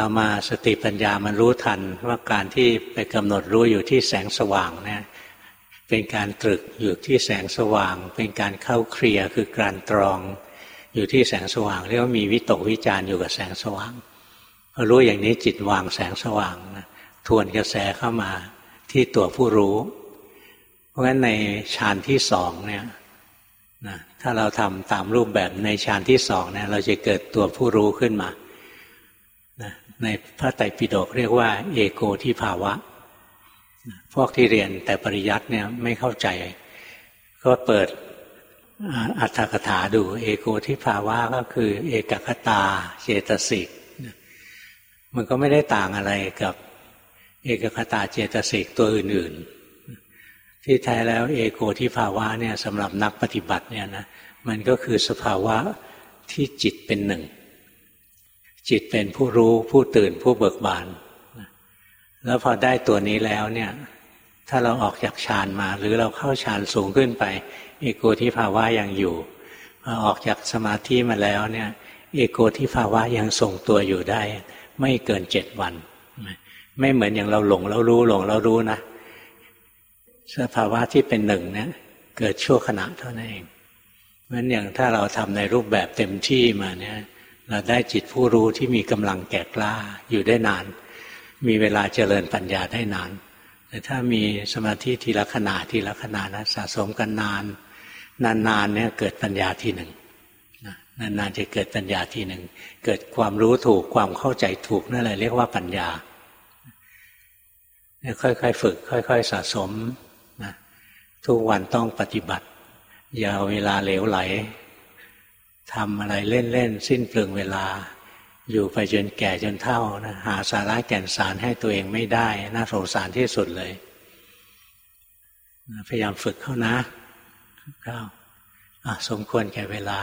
ต่อมาสติปัญญามันรู้ทันว่าการที่ไปกำหนดรู้อยู่ที่แสงสว่างเนี่ยเป็นการตรึกอยู่ที่แสงสว่าง เป็นการเข้าเคลียคือการตรอง อยู่ที่แสงสว่าง เรียกว่ามีวิตกวิจารอยู่กับแสงสว่างพอรู้อย่างนี้จิตวางแสงสว่างนะทวนกระแสเข้ามาที่ตัวผู้รู้ เพราะฉะนั้นในฌานที่สองเนี่ยนะถ้าเราทำตามรูปแบบในฌานที่สองเนี่ยเราจะเกิดตัวผู้รู้ขึ้นมา ในพระไตรปิฎกเรียกว่า เอโกที่ภาวะ พวกที่เรียนแต่ปริยัติเนี่ยไม่เข้าใจ ก็เปิดอัตถกถาดู เอโกที่ภาวะก็คือ เอกคตา เจตสิกมันก็ไม่ได้ต่างอะไรกับ เอกคตาเจตสิกตัวอื่น ๆ ที่แท้แล้วเอโกที่ภาวะเนี่ยสำหรับนักปฏิบัติเนี่ยนะมันก็คือสภาวะที่จิตเป็นหนึ่ง จิตเป็นผู้รู้ผู้ตื่นผู้เบิกบาน แล้วพอได้ตัวนี้แล้วเนี่ย ถ้าเราออกจากฌานมา หรือเราเข้าฌานสูงขึ้นไปเอโกที่ภาวะยังอยู่พอออกจากสมาธิมาแล้วเนี่ยเอโกที่ภาวะยังทรงตัวอยู่ได้ ไม่เกินเจ็ดวัน ไม่เหมือนอย่างเราหลงเรารู้หลงเรารู้นะสภาวะที่เป็นหนึ่งเนี่ยเกิดชั่วขณะเท่านั้นเองเพราะฉะนั้นอย่างถ้าเราทำในรูปแบบเต็มที่มาเนี่ย เราได้จิตผู้รู้ที่มีกำลังแก่กล้าอยู่ได้นาน มีเวลาเจริญปัญญาได้นาน แต่ถ้ามีสมาธิทีละขณะทีละขณะนะสะสมกันนาน นานๆเนี่ยเกิดปัญญาทีหนึ่งนานๆจะเกิดปัญญาทีหนึ่ง เกิดความรู้ถูกความเข้าใจถูกนั่นแหละเรียกว่าปัญญาค่อยๆฝึก ค่อย ๆ สะสมนะทุกวันต้องปฏิบัติ อย่าเวลาเหลวไหล ทำอะไรเล่นๆ สิ้นเปลืองเวลา อยู่ไปจนแก่จนเท่านะหาสาระแก่นสารให้ตัวเองไม่ได้ น่าสงสารที่สุดเลยพยายามฝึกเข้านะเข้าสมควรแก่เวลา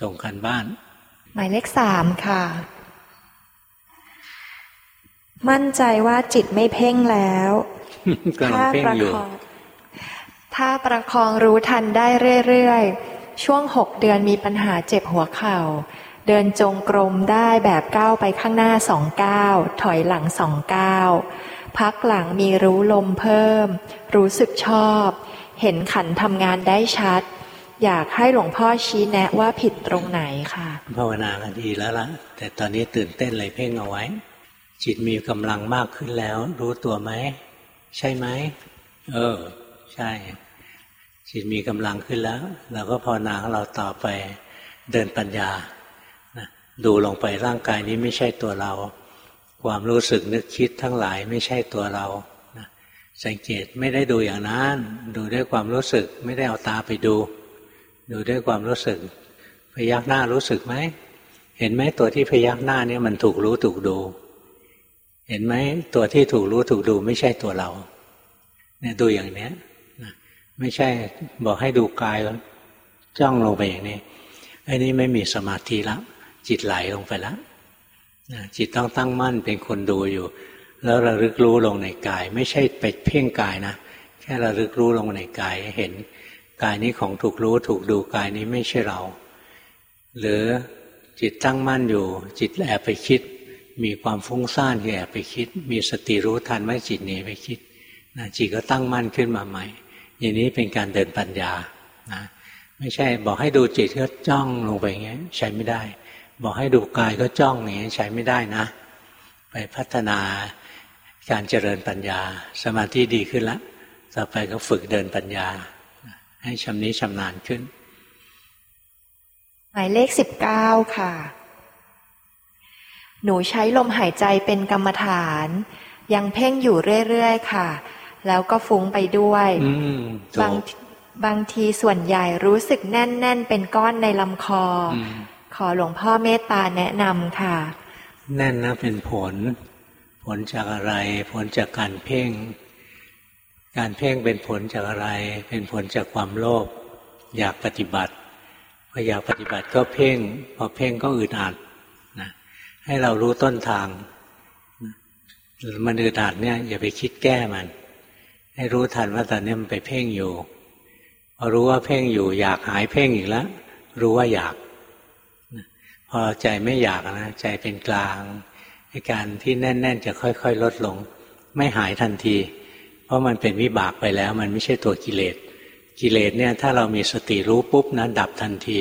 ส่งกันบ้าน หมายเลขสามค่ะ มั่นใจว่าจิตไม่เพ่งแล้วถ้าประคองถ้าประคองรู้ทันได้เรื่อย ๆ ช่วงหกเดือนมีปัญหาเจ็บหัวเข่า เดินจงกรมได้แบบก้าวไปข้างหน้าสองก้าวถอยหลังสองก้าวพักหลังมีรู้ลมเพิ่ม รู้สึกชอบ เห็นขันทำงานได้ชัด อยากให้หลวงพ่อชี้แนะว่าผิดตรงไหนค่ะ ภาวนาก็ดีแล้วล่ะแต่ตอนนี้ตื่นเต้นเลยเพ่งเอาไว้ จิตมีกำลังมากขึ้นแล้ว รู้ตัวไหม ใช่ไหม เออ ใช่ จิตมีกำลังขึ้นแล้ว เราก็ภาวนาของเราต่อไปเดินปัญญาดูลงไปร่างกายนี้ไม่ใช่ตัวเรา ความรู้สึกนึกคิดทั้งหลายไม่ใช่ตัวเราสังเกตไม่ได้ดูอย่างนั้น ดูด้วยความรู้สึกไม่ได้เอาตาไปดู ดูด้วยความรู้สึก พยักหน้ารู้สึกไหมเห็นไหมตัวที่พยักหน้าเนี่ยมันถูกรู้ถูกดู เห็นไหมตัวที่ถูกรู้ถูกดูไม่ใช่ตัวเรา เนี่ยดูอย่างเนี้ย ไม่ใช่บอกให้ดูกายแล้ว จ้องลงไปอย่างนี้ไอ้นี้ไม่มีสมาธิแล้วจิตไหลลงไปแล้วจิตต้องตั้งมั่นเป็นคนดูอยู่ แล้วระลึกรู้ลงในกาย ไม่ใช่ไปเพ่งกายนะแค่ระลึกรู้ลงในกายเห็นกายนี้ของถูกรู้ถูกดูกายนี้ไม่ใช่เรา หรือจิตตั้งมั่นอยู่ จิตแอบไปคิด มีความฟุ้งซ่านแอบไปคิด มีสติรู้ทันไม่จิตหนีไปคิดนะจิตก็ตั้งมั่นขึ้นมาใหม่ อย่างนี้เป็นการเดินปัญญานะไม่ใช่บอกให้ดูจิตก็จ้องลงไปอย่างนี้ใช้ไม่ได้ บอกให้ดูกายก็จ้องอย่างนี้ใช้ไม่ได้นะ ไปพัฒนาการเจริญปัญญา สมาธิดีขึ้นแล้วต่อไปก็ฝึกเดินปัญญา ให้ชำนิชำนาญขึ้น หมายเลขสิบเก้าค่ะ หนูใช้ลมหายใจเป็นกรรมฐาน ยังเพ่งอยู่เรื่อยๆค่ะ แล้วก็ฟุ้งไปด้วยบางบางทีส่วนใหญ่รู้สึกแน่น ๆ เป็นก้อนในลำคอ ขอหลวงพ่อเมตตาแนะนำค่ะ แน่นนะเป็นผล ผลจากอะไร ผลจากการเพ่ง การเพ่งเป็นผลจากอะไร เป็นผลจากความโลภอยากปฏิบัติพออยากปฏิบัติก็เพ่ง พอเพ่งก็อึดอัดนะให้เรารู้ต้นทาง มันอึดอัดเนี่ยอย่าไปคิดแก้มัน ให้รู้ทันว่าตอนนี้มันไปเพ่งอยู่พอรู้ว่าเพ่งอยู่ อยากหายเพ่งอีกแล้วรู้ว่าอยากพอใจไม่อยากนะใจเป็นกลางการที่แน่น ๆ จะค่อย ๆ ลดลง ไม่หายทันที เพราะมันเป็นวิบากไปแล้ว มันไม่ใช่ตัวกิเลสกิเลสเนี่ย ถ้าเรามีสติรู้ปุ๊บนะดับทันที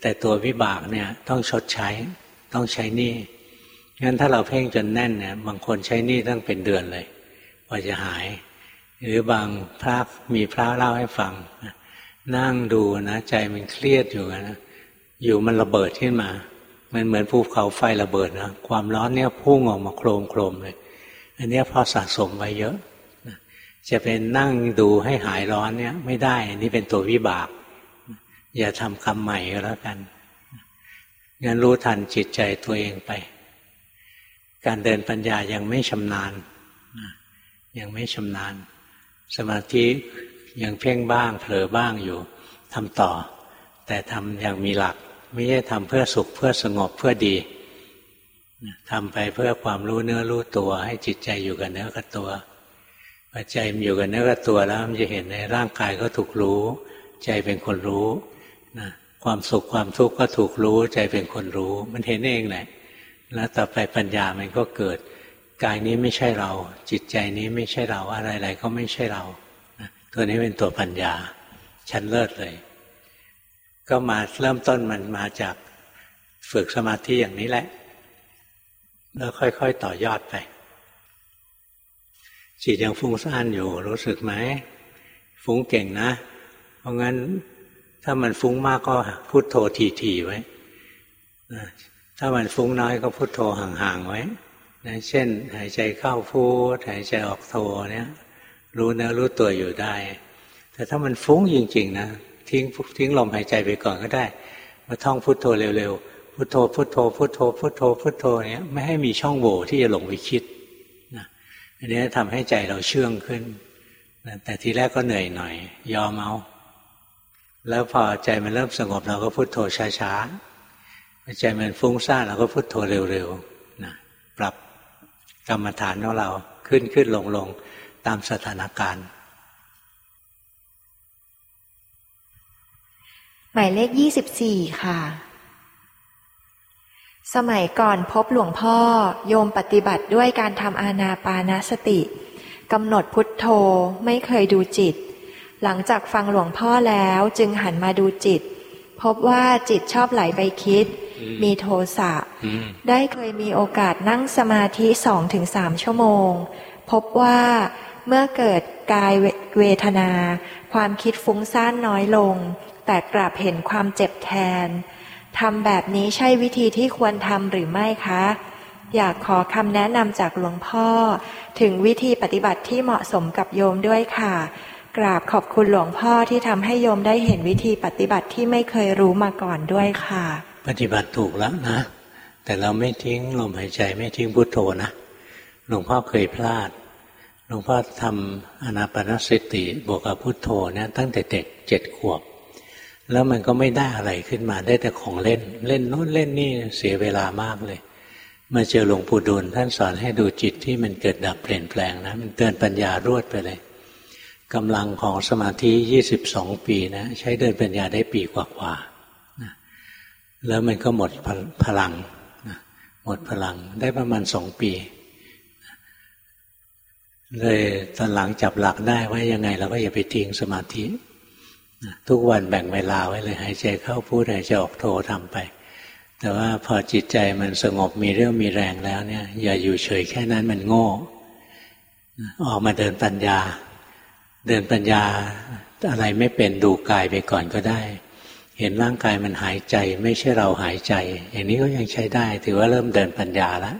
แต่ตัววิบากเนี่ยต้องชดใช้ ต้องใช้นี่งั้นถ้าเราเพ่งจนแน่นเนี่ยบางคนใช้นี่ตั้งเป็นเดือนเลยกว่าจะหาย หรือบางพระมีพระเล่าให้ฟังนั่งดูนะใจมันเครียดอยู่นะอยู่มันระเบิดขึ้นมา มันเหมือนภูเขาไฟระเบิดนะความร้อนเนี่ยพุ่งออกมาโครมโครมเลย อันนี้พอสะสมไปเยอะจะเป็นนั่งดูให้หายร้อนเนี่ย ไม่ได้อันนี้เป็นตัววิบาก อย่าทำคำใหม่ก็แล้วกันงั้นรู้ทันจิตใจตัวเองไป การเดินปัญญายังไม่ชำนาญยังไม่ชำนาญ สมาธิยังเพ่งบ้างเผลอบ้างอยู่ทำต่อ แต่ทำอย่างมีหลัก ไม่ใช่ทำเพื่อสุขเพื่อสงบเพื่อดีทำไปเพื่อความรู้เนื้อรู้ตัว ให้จิตใจอยู่กับเนื้อกับตัวพอใจมันอยู่กับเนื้อกับตัวแล้วมันจะเห็นในร่างกายก็ถูกรู้ ใจเป็นคนรู้นะความสุขความทุกข์ก็ถูกรู้ ใจเป็นคนรู้ มันเห็นเองแหละแล้วต่อไปปัญญามันก็เกิด กายนี้ไม่ใช่เรา จิตใจนี้ไม่ใช่เราอะไรๆก็ไม่ใช่เราตัวนี้เป็นตัวปัญญา ชั้นเลิศเลย ก็มาเริ่มต้นมันมาจากฝึกสมาธิอย่างนี้แหละ แล้วค่อยๆต่อยอดไป จิตยังฟุ้งซ่านอยู่ รู้สึกไหมฟุ้งเก่งนะ เพราะงั้นถ้ามันฟุ้งมากก็พุโทโธทีๆไว้ถ้ามันฟุ้งน้อยก็พุโทโธห่างๆไว้ นะเช่น หายใจเข้าพูดหายใจออกโทเนี่ยรู้เนื้อรู้ตัวอยู่ได้ แต่ถ้ามันฟุ้งจริงๆนะทิ้งทิ้งลมหายใจไปก่อนก็ได้ มาท่องพุทโธเร็วๆพุทโธพุทโธพุทโธพุทโธพุทโธเนี้ยไม่ให้มีช่องโหว่ที่จะหลงไปคิดนะอันนี้ทำให้ใจเราเชื่องขึ้นนะแต่ทีแรกก็เหนื่อยหน่อย ยอมเอา แล้วพอใจมันเริ่มสงบเราก็พุทโธช้าๆใจมันฟุ้งซ่านเราก็พุทโธเร็วๆนะปรับ กรรมฐานของเราขึ้นขึ้นลงลงตามสถานการณ์ หมายเลขยี่สิบสี่ค่ะ สมัยก่อนพบหลวงพ่อโยมปฏิบัติด้วยการทำอานาปานาสติกำหนดพุทโธไม่เคยดูจิต หลังจากฟังหลวงพ่อแล้วจึงหันมาดูจิต พบว่าจิตชอบไหลไปคิด มีโทสะได้เคยมีโอกาสนั่งสมาธิสองถึงสามชั่วโมง พบว่าเมื่อเกิดกายเวทนา ความคิดฟุ้งซ่านน้อยลง แต่กลับเห็นความเจ็บแทนทำแบบนี้ใช่วิธีที่ควรทำหรือไม่คะ อยากขอคำแนะนำจากหลวงพ่อ ถึงวิธีปฏิบัติที่เหมาะสมกับโยมด้วยค่ะ กราบขอบคุณหลวงพ่อที่ทำให้โยมได้เห็นวิธีปฏิบัติที่ไม่เคยรู้มาก่อนด้วยค่ะ ปฏิบัติถูกแล้วนะ แต่เราไม่ทิ้งลมหายใจไม่ทิ้งพุทโธนะหลวงพ่อเคยพลาดหลวงพ่อทำอนาปนสติบวกกับพุทโธเนี่ยตั้งแต่เด็กเจ็ดขวบ แล้วมันก็ไม่ได้อะไรขึ้นมาได้แต่ของเล่น เล่นโน้นเล่นนี่เสียเวลามากเลย มาเจอหลวงปู่ดูลท่านสอนให้ดูจิตที่มันเกิดดับเปลี่ยนแปลงนะ มันเตือนปัญญารวดไปเลยกำลังของสมาธิยี่สิบสองปีนะ ใช้เดินปัญญาได้ปีกว่าๆ แล้วมันก็หมดพลัง หมดพลังได้ประมาณสองปี เลยตอนหลังจับหลักได้ว่ายังไงเราก็อย่าไปทิ้งสมาธิ ทุกวันแบ่งเวลาไว้เลยหายใจเข้าพูดหายใจออกโททำไป แต่ว่าพอจิตใจมันสงบมีเรื่องมีแรงแล้วเนี่ย อย่าอยู่เฉยแค่นั้นมันโง่ ออกมาเดินปัญญา เดินปัญญาอะไรไม่เป็นดูกายไปก่อนก็ได้ เห็นร่างกายมันหายใจไม่ใช่เราหายใจ อย่างนี้ก็ยังใช้ได้ ถือว่าเริ่มเดินปัญญาแล้ว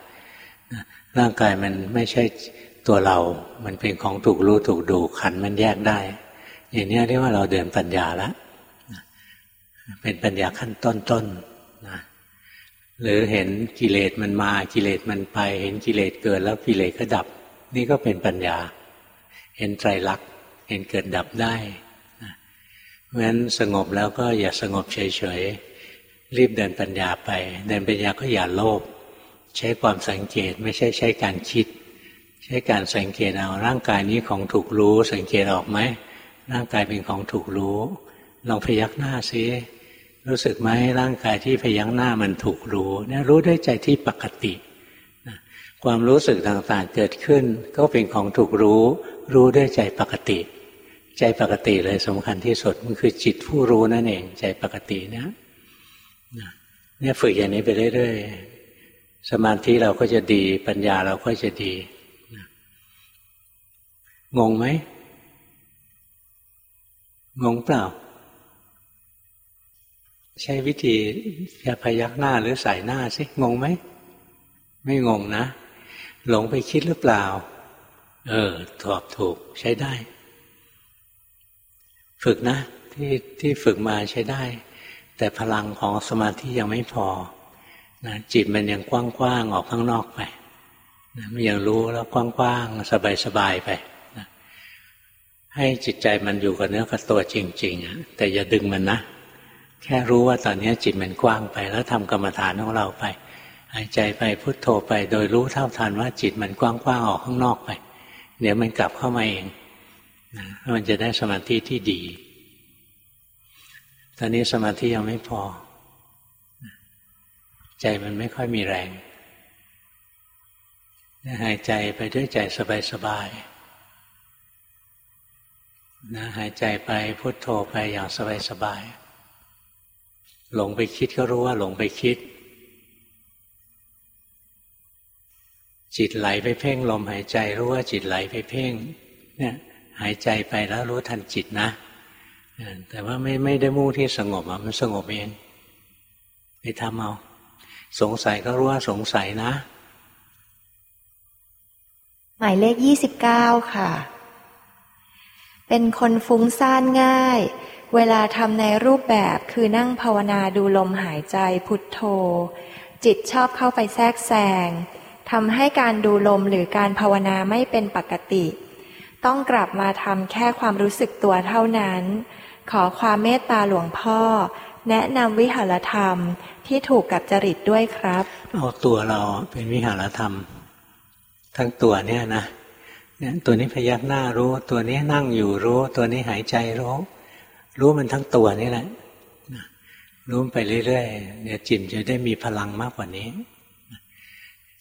ร่างกายมันไม่ใช่ตัวเรา มันเป็นของถูกรู้ถูกดูขันมันแยกได้ อย่างนี้เรียกว่าเราเดินปัญญาแล้วเป็นปัญญาขั้นต้นๆนะหรือเห็นกิเลสมันมากิเลสมันไป เห็นกิเลสเกิดแล้วกิเลสก็ดับ นี่ก็เป็นปัญญา เห็นไตรลักษณ์เห็นเกิดดับได้ เพราะฉะนั้นสงบแล้วก็อย่าสงบเฉยๆรีบเดินปัญญาไป เดินปัญญาก็อย่าโลภใช้ความสังเกตไม่ใช่ใช้การคิด ใช้การสังเกตเอาร่างกายนี้ของถูกรู้ สังเกตออกไหมร่างกายเป็นของถูกรู้ลองพยักหน้าซิรู้สึกไหมร่างกายที่พยักหน้ามันถูกรู้เนี่ยรู้ด้วยใจที่ปกติความรู้สึกต่างๆเกิดขึ้น ก็เป็นของถูกรู้ รู้ด้วยใจปกติ ใจปกติเลยสำคัญที่สุดมันคือจิตผู้รู้นั่นเอง ใจปกตินะเนี่ยฝึกอย่างนี้ไปเรื่อยๆสมาธิเราก็จะดี ปัญญาเราก็จะดีงงไหมงงเปล่า ใช้วิธีจะพยักหน้าหรือใส่หน้าสิงงไหมไม่งงนะ หลงไปคิดหรือเปล่า เออตอบถูกใช้ได้ ฝึกนะ ที่ที่ฝึกมาใช้ได้ แต่พลังของสมาธิยังไม่พอนะจิตมันยังกว้างๆออกข้างนอกไปนะมันยังรู้แล้วกว้างๆสบายๆไปให้จิตใจมันอยู่กับเนื้อกับตัวจริงๆแต่อย่าดึงมันนะแค่รู้ว่าตอนนี้จิตมันกว้างไป แล้วทำกรรมฐานของเราไปหายใจไปพุโทโธไป โดยรู้เท่าทันว่าจิตมันกว้างๆออกข้างนอกไป เดี๋ยวมันกลับเข้ามาเอง นะมันจะได้สมาธิที่ดี ตอนนี้สมาธิยังไม่พอ ใจมันไม่ค่อยมีแรง หายใจไปด้วยใจสบายๆนะหายใจไปพุโทโธไปอย่างสบายๆ หลงไปคิดก็รู้ว่าหลงไปคิด จิตไหลไปเพ่งลมหายใจรู้ว่าจิตไหลไปเพ่ง เนี่ย หายใจไปแล้วรู้ทันจิตนะแต่ว่าไม่ไม่ได้มุ่งที่สงบอะมันสงบเองไปทำเอาสงสัยก็รู้ว่าสงสัยนะ หมายเลขยี่สิบเก้าค่ะ เป็นคนฟุ้งซ่านง่าย เวลาทำในรูปแบบคือนั่งภาวนาดูลมหายใจพุทโธ จิตชอบเข้าไปแทรกแซงทำให้การดูลมหรือการภาวนาไม่เป็นปกติ ต้องกลับมาทำแค่ความรู้สึกตัวเท่านั้น ขอความเมตตาหลวงพ่อ แนะนำวิหารธรรมที่ถูกกับจริตด้วยครับ เอาตัวเราเป็นวิหารธรรม ทั้งตัวเนี่ยนะเนี่ยตัวนี้พยักหน้ารู้ ตัวนี้นั่งอยู่รู้ ตัวนี้หายใจรู้ รู้มันทั้งตัวนี่แหละรู้ไปเรื่อยๆเนี่ยจิตจะได้มีพลังมากกว่านี้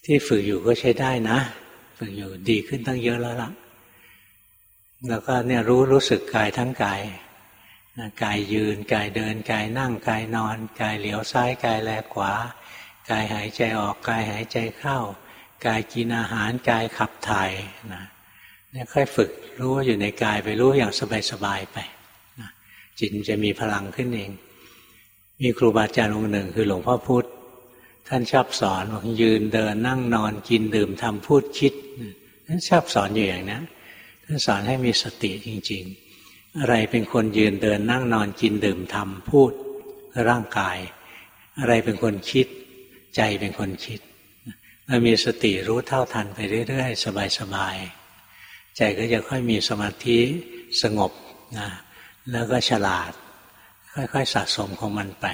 ที่ฝึกอยู่ก็ใช้ได้นะ ฝึกอยู่ดีขึ้นตั้งเยอะแล้วล่ะ แล้วก็เนี่ยรู้รู้สึกกายทั้งกายกายยืนกายเดินกายนั่งกายนอน กายเหลียวซ้ายกายแลขวา กายหายใจออกกายหายใจเข้า กายกินอาหารกายขับถ่ายนะเนี่ยค่อยฝึกรู้อยู่ในกายไปรู้อย่างสบายๆไปจิตจะมีพลังขึ้นเอง มีครูบาอาจารย์องค์หนึ่ง คือหลวงพ่อพุธท่านชอบสอนบอกยืนเดินนั่งนอนกินดื่มทำพูดคิดท่านชอบสอนอยู่อย่างนี้น สอนให้มีสติจริง ๆ อะไรเป็นคนยืนเดินนั่งนอนกินดื่มทำพูดร่างกาย อะไรเป็นคนคิด ใจเป็นคนคิดเรามีสติรู้เท่าทันไปเรื่อยๆ สบายๆ ใจก็จะค่อยมีสมาธิสงบนะแล้วก็ฉลาด ค่อยๆ สะสมของมันไป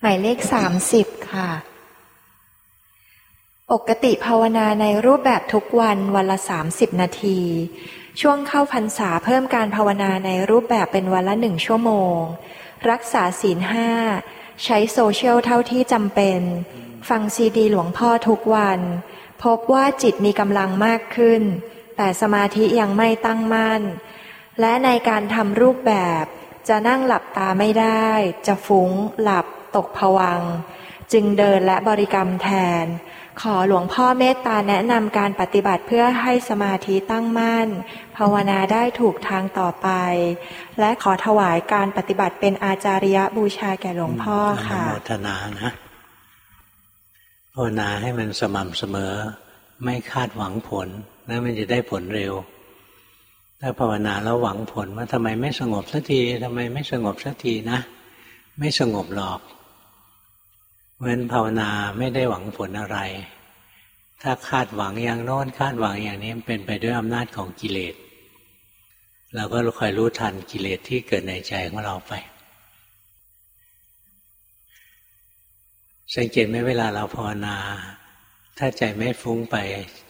หมายเลขสามสิบค่ะ ปกติภาวนาในรูปแบบทุกวันวันละสามสิบนาที ช่วงเข้าพรรษาเพิ่มการภาวนาในรูปแบบเป็นวันละหนึ่งชั่วโมง รักษาศีลห้าใช้โซเชียลเท่าที่จำเป็น ฟังซีดีหลวงพ่อทุกวัน พบว่าจิตมีกำลังมากขึ้น แต่สมาธิยังไม่ตั้งมั่น และในการทำรูปแบบจะนั่งหลับตาไม่ได้ จะฟุ้ง หลับ ตกผวัง จึงเดินและบริกรรมแทน ขอหลวงพ่อเมตตาแนะนำการปฏิบัติเพื่อให้สมาธิตั้งมั่น ภาวนาได้ถูกทางต่อไป และขอถวายการปฏิบัติเป็นอาจาริยบูชาแก่หลวงพ่อค่ะโมทนานะภาวนาให้มันสม่ำเสมอ ไม่คาดหวังผลแล้วมันจะได้ผลเร็ว ถ้าภาวนาแล้วหวังผลว่าทำไมไม่สงบสักทีทำไมไม่สงบสักทีนะ ไม่สงบหรอก เพราะฉะนั้นภาวนาไม่ได้หวังผลอะไร ถ้าคาดหวังอย่างโน้นคาดหวังอย่างนี้เป็นไปด้วยอำนาจของกิเลสเราก็คอยรู้ทันกิเลสที่เกิดในใจของเราไป สังเกตไหมเวลาเราภาวนา ถ้าใจไม่ฟุ้งไป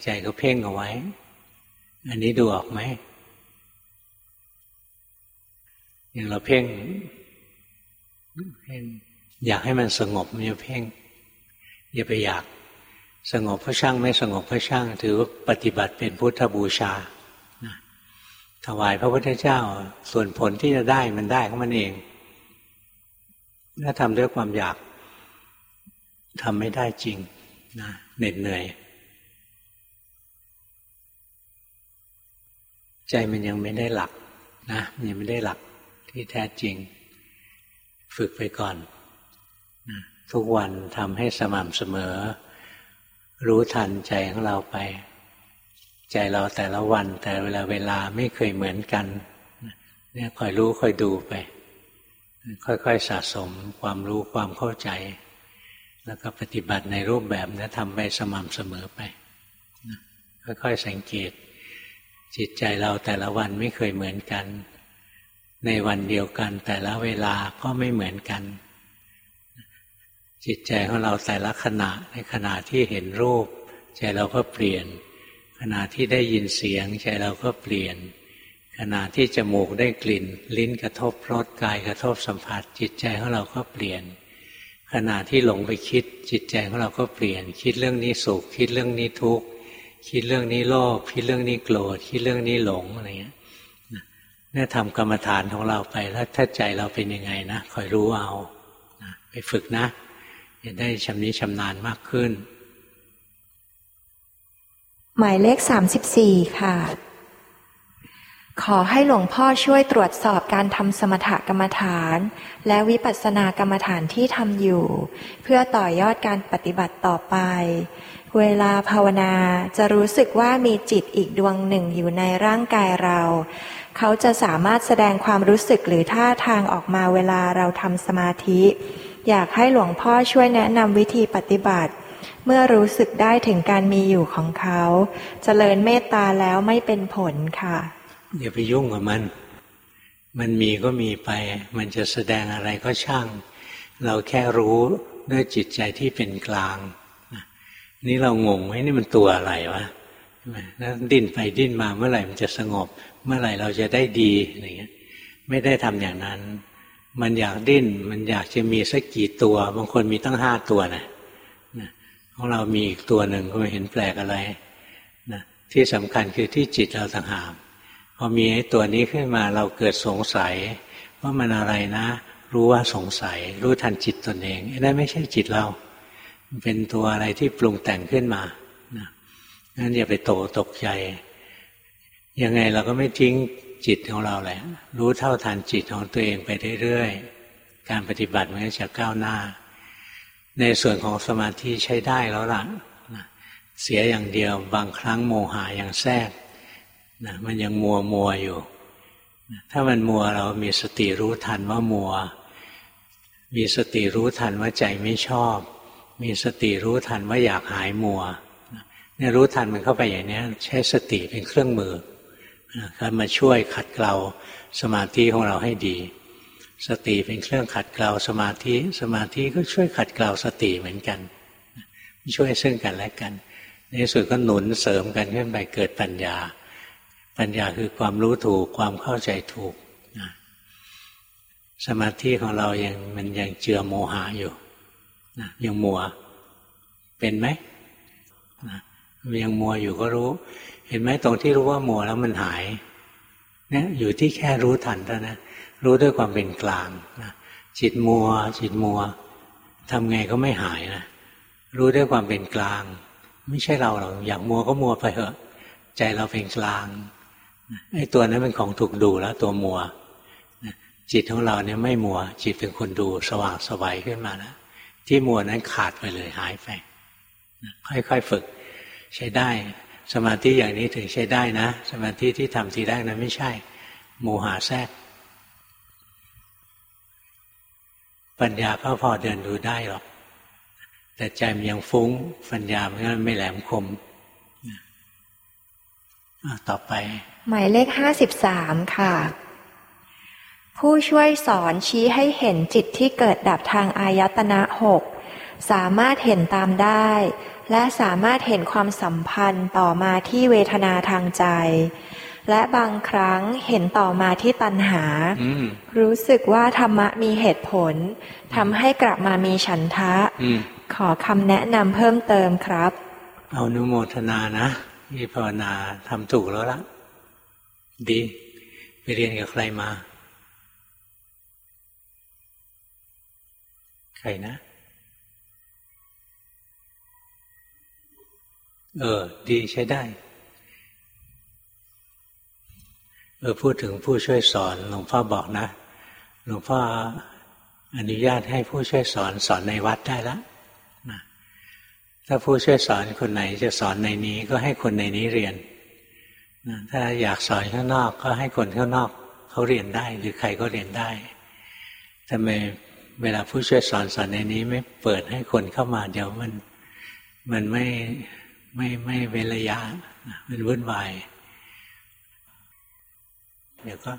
ใจก็เพ่งเอาไว้ อันนี้ดูออกไหมอย่างเราเพ่งเพ่ง อยากให้มันสงบมันจะเพ่งอย่าไปอยากสงบพระช่างไม่สงบพระช่าง ถือว่าปฏิบัติเป็นพุทธบูชาถวายพระพุทธเจ้า ส่วนผลที่จะได้มันได้ของมันเอง ถ้าทำด้วยความอยากทำไม่ได้จริงนะเหน็ดเหนื่อย ใจมันยังไม่ได้หลักนะยังไม่ได้หลักที่แท้จริง ฝึกไปก่อน ทุกวันทำให้สม่ำเสมอ รู้ทันใจของเราไป ใจเราแต่ละวันแต่เวลาเวลาไม่เคยเหมือนกันเนี่ยคอยรู้คอยดูไป ค่อยๆสะสมความรู้ความเข้าใจ แล้วก็ปฏิบัติในรูปแบบนี้ทำไปสม่ำเสมอไป ค่อยๆสังเกต จิตใจเราแต่ละวันไม่เคยเหมือนกัน ในวันเดียวกันแต่ละเวลาก็ไม่เหมือนกัน จิตใจของเราแต่ละขณะในขณะที่เห็นรูป ใจเราก็เปลี่ยน ขณะที่ได้ยินเสียง ใจเราก็เปลี่ยน ขณะที่จมูกได้กลิ่น ลิ้นกระทบรสกายกระทบสัมผัส จิตใจของเราก็เปลี่ยน ขณะที่หลงไปคิด จิตใจของเราก็เปลี่ยน คิดเรื่องนี้สุขคิดเรื่องนี้ทุกข์คิดเรื่องนี้โลภคิดเรื่องนี้โกรธคิดเรื่องนี้หลงอะไรเงี้ยเนี่ยทำกรรมฐานของเราไปแล้วถ้าใจเราเป็นยังไงนะคอยรู้เอาไปฝึกนะ จะได้ชำนิชำนาญมากขึ้น หมายเลขสามสิบสี่ค่ะ ขอให้หลวงพ่อช่วยตรวจสอบการทำสมถกรรมฐาน และวิปัสสนากรรมฐานที่ทำอยู่ เพื่อต่อยอดการปฏิบัติต่อไปเวลาภาวนาจะรู้สึกว่ามีจิตอีกดวงหนึ่งอยู่ในร่างกายเรา เขาจะสามารถแสดงความรู้สึกหรือท่าทางออกมาเวลาเราทำสมาธิ อยากให้หลวงพ่อช่วยแนะนำวิธีปฏิบัติ เมื่อรู้สึกได้ถึงการมีอยู่ของเขาจเจริญเมตตาแล้วไม่เป็นผลค่ะอย่าไปยุ่งกับมัน มันมีก็มีไป มันจะแสดงอะไรก็ช่าง เราแค่รู้ด้วยจิตใจที่เป็นกลาง นี่เรางงไหมนี่มันตัวอะไรวะแล้วดิ้นไปดิ้นมาเมื่อไหร่มันจะสงบ เมื่อไหร่เราจะได้ดีอะไรเงี้ย ไม่ได้ทำอย่างนั้น มันอยากดิ้น มันอยากจะมีสักกี่ตัว บางคนมีตั้งห้าตัวนะนะของเรามีอีกตัวหนึ่งก็ไม่เห็นแปลกอะไรนะที่สำคัญคือที่จิตเราต่างหากพอมีไอ้ตัวนี้ขึ้นมาเราเกิดสงสัย ว่ามันอะไรนะ รู้ว่าสงสัย รู้ทันจิตตนเองไอ้นั่นไม่ใช่จิตเรา มันเป็นตัวอะไรที่ปรุงแต่งขึ้นมานะงั้นอย่าไปโตตกใจ ยังไงเราก็ไม่ทิ้ง จิตของเราแหละรู้เท่าทันจิตของตัวเองไปเรื่อยๆการปฏิบัติมันก็จะก้าวหน้า ในส่วนของสมาธิใช้ได้แล้วล่ะเสียอย่างเดียวบางครั้งโมหะยังแทรกนะมันยังมัวมัวอยู่ ถ้ามันมัวเรามีสติรู้ทันว่ามัว มีสติรู้ทันว่าใจไม่ชอบ มีสติรู้ทันว่าอยากหายมัวเนี่ยรู้ทันมันเข้าไปอย่างนี้ใช้สติเป็นเครื่องมือ การมาช่วยขัดเกลาสมาธิของเราให้ดี สติเป็นเครื่องขัดเกลาสมาธิ สมาธิก็ช่วยขัดเกลาสติเหมือนกัน ช่วยซึ่งกันและกัน ในสุดก็หนุนเสริมกันขึ้นไปเกิดปัญญา ปัญญาคือความรู้ถูกความเข้าใจถูกสมาธิของเรายังมันยังเจือโมหะอยู่ยังมัว เป็นไหมยังมัวอยู่ก็รู้ เห็นไหมตรงที่รู้ว่ามัวแล้วมันหายเนี่ยอยู่ที่แค่รู้ทันเท่านั้นรู้ด้วยความเป็นกลางนะจิตมัว จิตมัวทำไงก็ไม่หายนะรู้ด้วยความเป็นกลาง ไม่ใช่เราหรอกอยากมัวก็มัวไปเถอะ ใจเราเป็นกลางไอ้ตัวนั้นเป็นของถูกดูแล้ว ตัวมัวจิตของเราเนี่ยไม่มัว จิตเป็นคนดูสว่างสวัยขึ้นมาแล้วที่มัวนั้นขาดไปเลยหายไปค่อยๆฝึก ใช้ได้ สมาธิอย่างนี้ถึงใช้ได้นะ สมาธิที่ทำทีแรกนั้นไม่ใช่ โมหะแทรก ปัญญาก็พอเดินดูได้หรอก แต่ใจมันยังฟุ้ง ปัญญามันไม่แหลมคมต่อไป หมายเลขห้าสิบสามค่ะ ผู้ช่วยสอนชี้ให้เห็นจิตที่เกิดดับทางอายตนะหกสามารถเห็นตามได้ และสามารถเห็นความสัมพันธ์ต่อมาที่เวทนาทางใจ และบางครั้งเห็นต่อมาที่ตัณหา รู้สึกว่าธรรมะมีเหตุผลทำให้กลับมามีฉันทะ ขอคำแนะนำเพิ่มเติมครับ เอานุโมทนานะที่ภาวนาทำถูกแล้วละดีไปเรียนกับใครมา ใครนะ เออ ดีใช้ได้ เออพูดถึงผู้ช่วยสอนหลวงพ่อบอกนะหลวงพ่ออนุญาตให้ผู้ช่วยสอนสอนในวัดได้แล้วนะถ้าผู้ช่วยสอนคนไหนจะสอนในนี้ก็ให้คนในนี้เรียนนะถ้าอยากสอนข้างนอกก็ให้คนข้างนอกเขาเรียนได้หรือใครก็เรียนได้ทำไมเวลาผู้ช่วยสอนสอนในนี้ไม่เปิดให้คนเข้ามาเดี๋ยวมันมันไม่ ไม่ไม่เว้นระยะมันวุ่นวายเดี๋ยวก็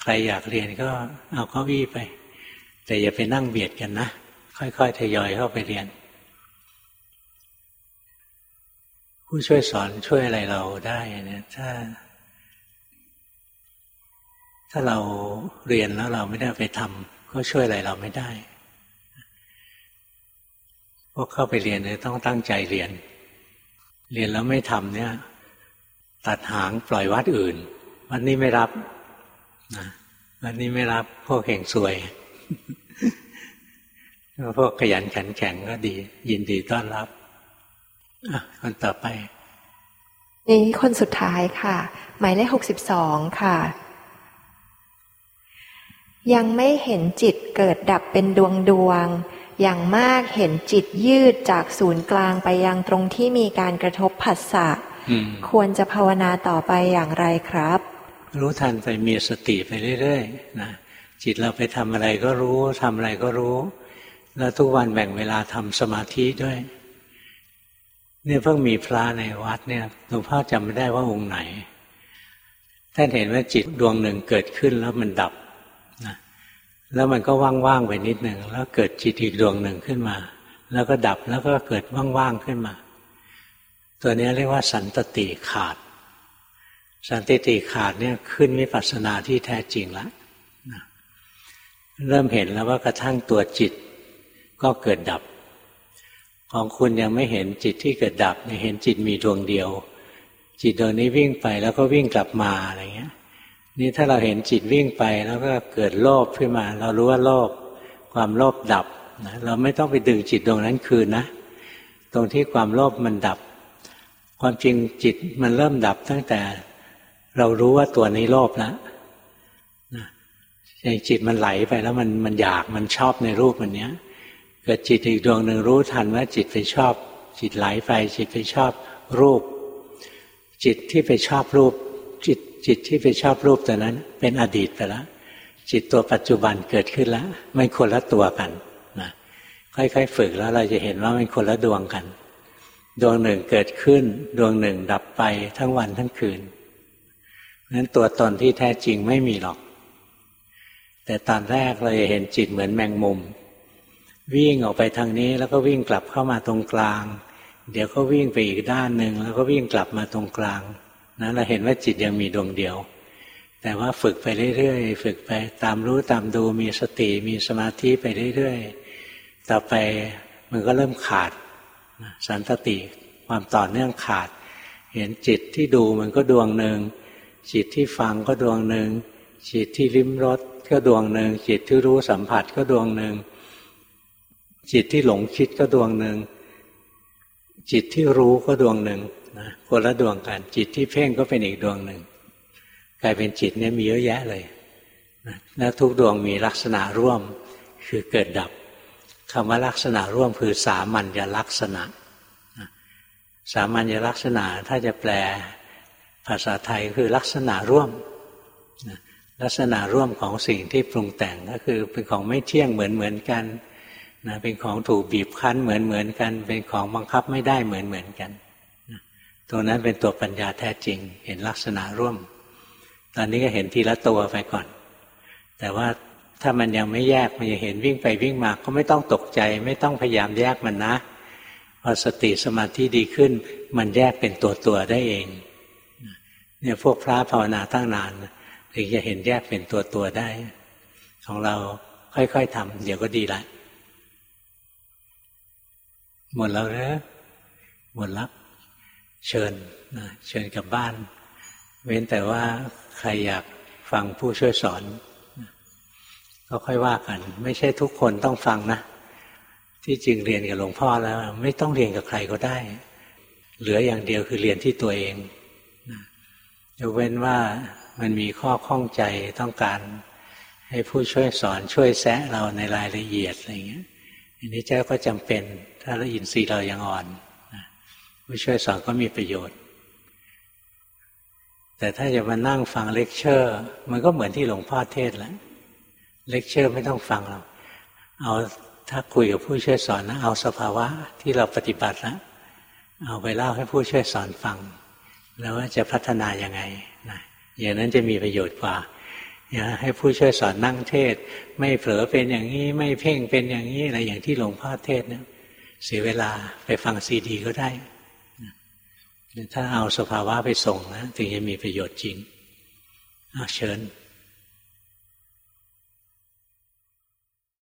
ใครอยากเรียนก็เอาเก้าอี้ไป แต่อย่าไปนั่งเบียดกันนะ ค่อยๆทยอยเข้าไปเรียน ผู้ช่วยสอนช่วยอะไรเราได้เนี่ยถ้า ถ้าเราเรียนแล้วเราไม่ได้ไปทำก็ช่วยอะไรเราไม่ได้ พวกเข้าไปเรียนเนี่ยต้องตั้งใจเรียน เรียนแล้วไม่ทำเนี่ย ตัดหางปล่อยวัดอื่น วันนี้ไม่รับนะวันนี้ไม่รับพวกแข่งสวยพวกขยันขันแข็งก็ดี ยินดีต้อนรับอคนต่อไป นี่คนสุดท้ายค่ะ หมายเลขหกสิบสองค่ะ ยังไม่เห็นจิตเกิดดับเป็นดวงดวง อย่างมากเห็นจิตยืดจากศูนย์กลางไปยังตรงที่มีการกระทบผัสสะควรจะภาวนาต่อไปอย่างไรครับ รู้ทันไปมีสติไปเรื่อยๆนะจิตเราไปทำอะไรก็รู้ทำอะไรก็รู้ แล้วทุกวันแบ่งเวลาทำสมาธิด้วย เนี่ยเพิ่งมีพระในวัดเนี่ยหลวงพ่อจำไม่ได้ว่าองค์ไหนท่านเห็นว่าจิตดวงหนึ่งเกิดขึ้นแล้วมันดับ แล้วมันก็ว่างๆไปนิดหนึ่งแล้วเกิดจิตอีกดวงหนึ่งขึ้นมา แล้วก็ดับแล้วก็เกิดว่างๆขึ้นมา ตัวนี้เรียกว่าสันตติขาด สันตติขาดเนี่ยขึ้นวิปัสสนาที่แท้จริงแล้วเริ่มเห็นแล้วว่ากระทั่งตัวจิตก็เกิดดับ ของคุณยังไม่เห็นจิตที่เกิดดับเห็นจิตมีดวงเดียว จิตดวงนี้วิ่งไปแล้วก็วิ่งกลับมาอะไรเงี้ย นี่ถ้าเราเห็นจิตวิ่งไปแล้วก็เกิดโลภขึ้นมา เรารู้ว่าโลภความโลภดับนะเราไม่ต้องไปดึงจิตตรงนั้นคืนนะ ตรงที่ความโลภมันดับ ความจริงจิตมันเริ่มดับตั้งแต่เรารู้ว่าตัวนี้โลภแล้วนะอย่างจิตมันไหลไปแล้วมันมันอยากมันชอบในรูปมันเนี้ย เกิดจิตอีกดวงหนึ่งรู้ทันว่าจิตไปชอบ จิตไหลไป จิตไปชอบรูป จิตที่ไปชอบรูป จิต จิตที่ไปชอบรูปแต่นั้น เป็นอดีตไปแล้วจิตตัวปัจจุบันเกิดขึ้นแล้วไม่คนละตัวกันนะค่อยๆฝึกแล้วเราจะเห็นว่ามันคนละดวงกัน ดวงหนึ่งเกิดขึ้น ดวงหนึ่งดับไปทั้งวันทั้งคืนนั้นตัวตนที่แท้จริงไม่มีหรอก แต่ตอนแรกเราจะเห็นจิตเหมือนแมงมุม วิ่งออกไปทางนี้แล้วก็วิ่งกลับเข้ามาตรงกลาง เดี๋ยวก็วิ่งไปอีกด้านหนึ่งแล้วก็วิ่งกลับมาตรงกลาง นะเราเห็นว่าจิตยังมีดวงเดียว แต่ว่าฝึกไปเรื่อยๆฝึกไปตามรู้ตามดูมีสติมีสมาธิไปเรื่อยๆต่อไปมันก็เริ่มขาดสันตติความต่อเนื่องขาด เห็นจิตที่ดูมันก็ดวงหนึ่งจิตที่ฟังก็ดวงหนึ่งจิตที่ลิ้มรสก็ดวงหนึ่งจิตที่รู้สัมผัสก็ดวงหนึ่งจิตที่หลงคิดก็ดวงหนึ่งจิตที่รู้ก็ดวงหนึ่ง นะคนละดวงกันจิตที่เพ่งก็เป็นอีกดวงหนึ่งกลายเป็นจิตเนี่ยมีเยอะแยะเลยนะแล้วทุกดวงมีลักษณะร่วมคือเกิดดับคำว่าลักษณะร่วมคือสามัญลักษณะสามัญลักษณะถ้าจะแปลภาษาไทยคือลักษณะร่วม ลักษณะร่วมของสิ่งที่ปรุงแต่งก็คือเป็นของไม่เที่ยงเหมือนเหมือนกันนะเป็นของถูกบีบคั้นเหมือนเหมือนกัน เป็นของบังคับไม่ได้เหมือนเหมือนกัน ตัวนั้นเป็นตัวปัญญาแท้จริง เห็นลักษณะร่วม ตอนนี้ก็เห็นทีละตัวไปก่อน แต่ว่าถ้ามันยังไม่แยกมันจะเห็นวิ่งไปวิ่งมาก็ไม่ต้องตกใจ ไม่ต้องพยายามแยกมันนะพอสติสมาธิดีขึ้น มันแยกเป็นตัวตัวได้เองเนี่ยพวกพระภาวนาตั้งนานถึงจะเห็นแยกเป็นตัวตัวได้ ของเราค่อยๆทำเดี๋ยวก็ดีละหมดแล้วนะหมดแล้ว เชิญนะเชิญกลับบ้าน เว้นแต่ว่าใครอยากฟังผู้ช่วยสอน ก็ค่อยว่ากัน ไม่ใช่ทุกคนต้องฟังนะ ที่จริงเรียนกับหลวงพ่อแล้ว ไม่ต้องเรียนกับใครก็ได้ เหลืออย่างเดียวคือเรียนที่ตัวเองยกเว้นว่ามันมีข้อข้องใจต้องการให้ผู้ช่วยสอนช่วยแซะเราในรายละเอียดอะไรเงี้ยอันนี้เจ้าก็จำเป็น ถ้าเราอินทรีย์เรายังอ่อน ผู้ช่วยสอนก็มีประโยชน์ แต่ถ้าจะมานั่งฟังเลคเชอร์ มันก็เหมือนที่หลวงพ่อเทศน์แหละเลคเชอร์ไม่ต้องฟังเราเอาถ้าคุยกับผู้ช่วยสอนนะเอาสภาวะที่เราปฏิบัติแล้วเอาไปเล่าให้ผู้ช่วยสอนฟัง แล้วว่าจะพัฒนายังไงนะอย่างนั้นจะมีประโยชน์กว่าอย่าให้ผู้ช่วยสอนนั่งเทศ ไม่เผลอเป็นอย่างนี้ ไม่เพ่งเป็นอย่างนี้อะไรอย่างที่หลวงพ่อเทศเนี่ยเสียเวลาไปฟังซีดีก็ได้ ถ้าเอาสภาวะไปส่งนะถึงจะมีประโยชน์จริงเชิญ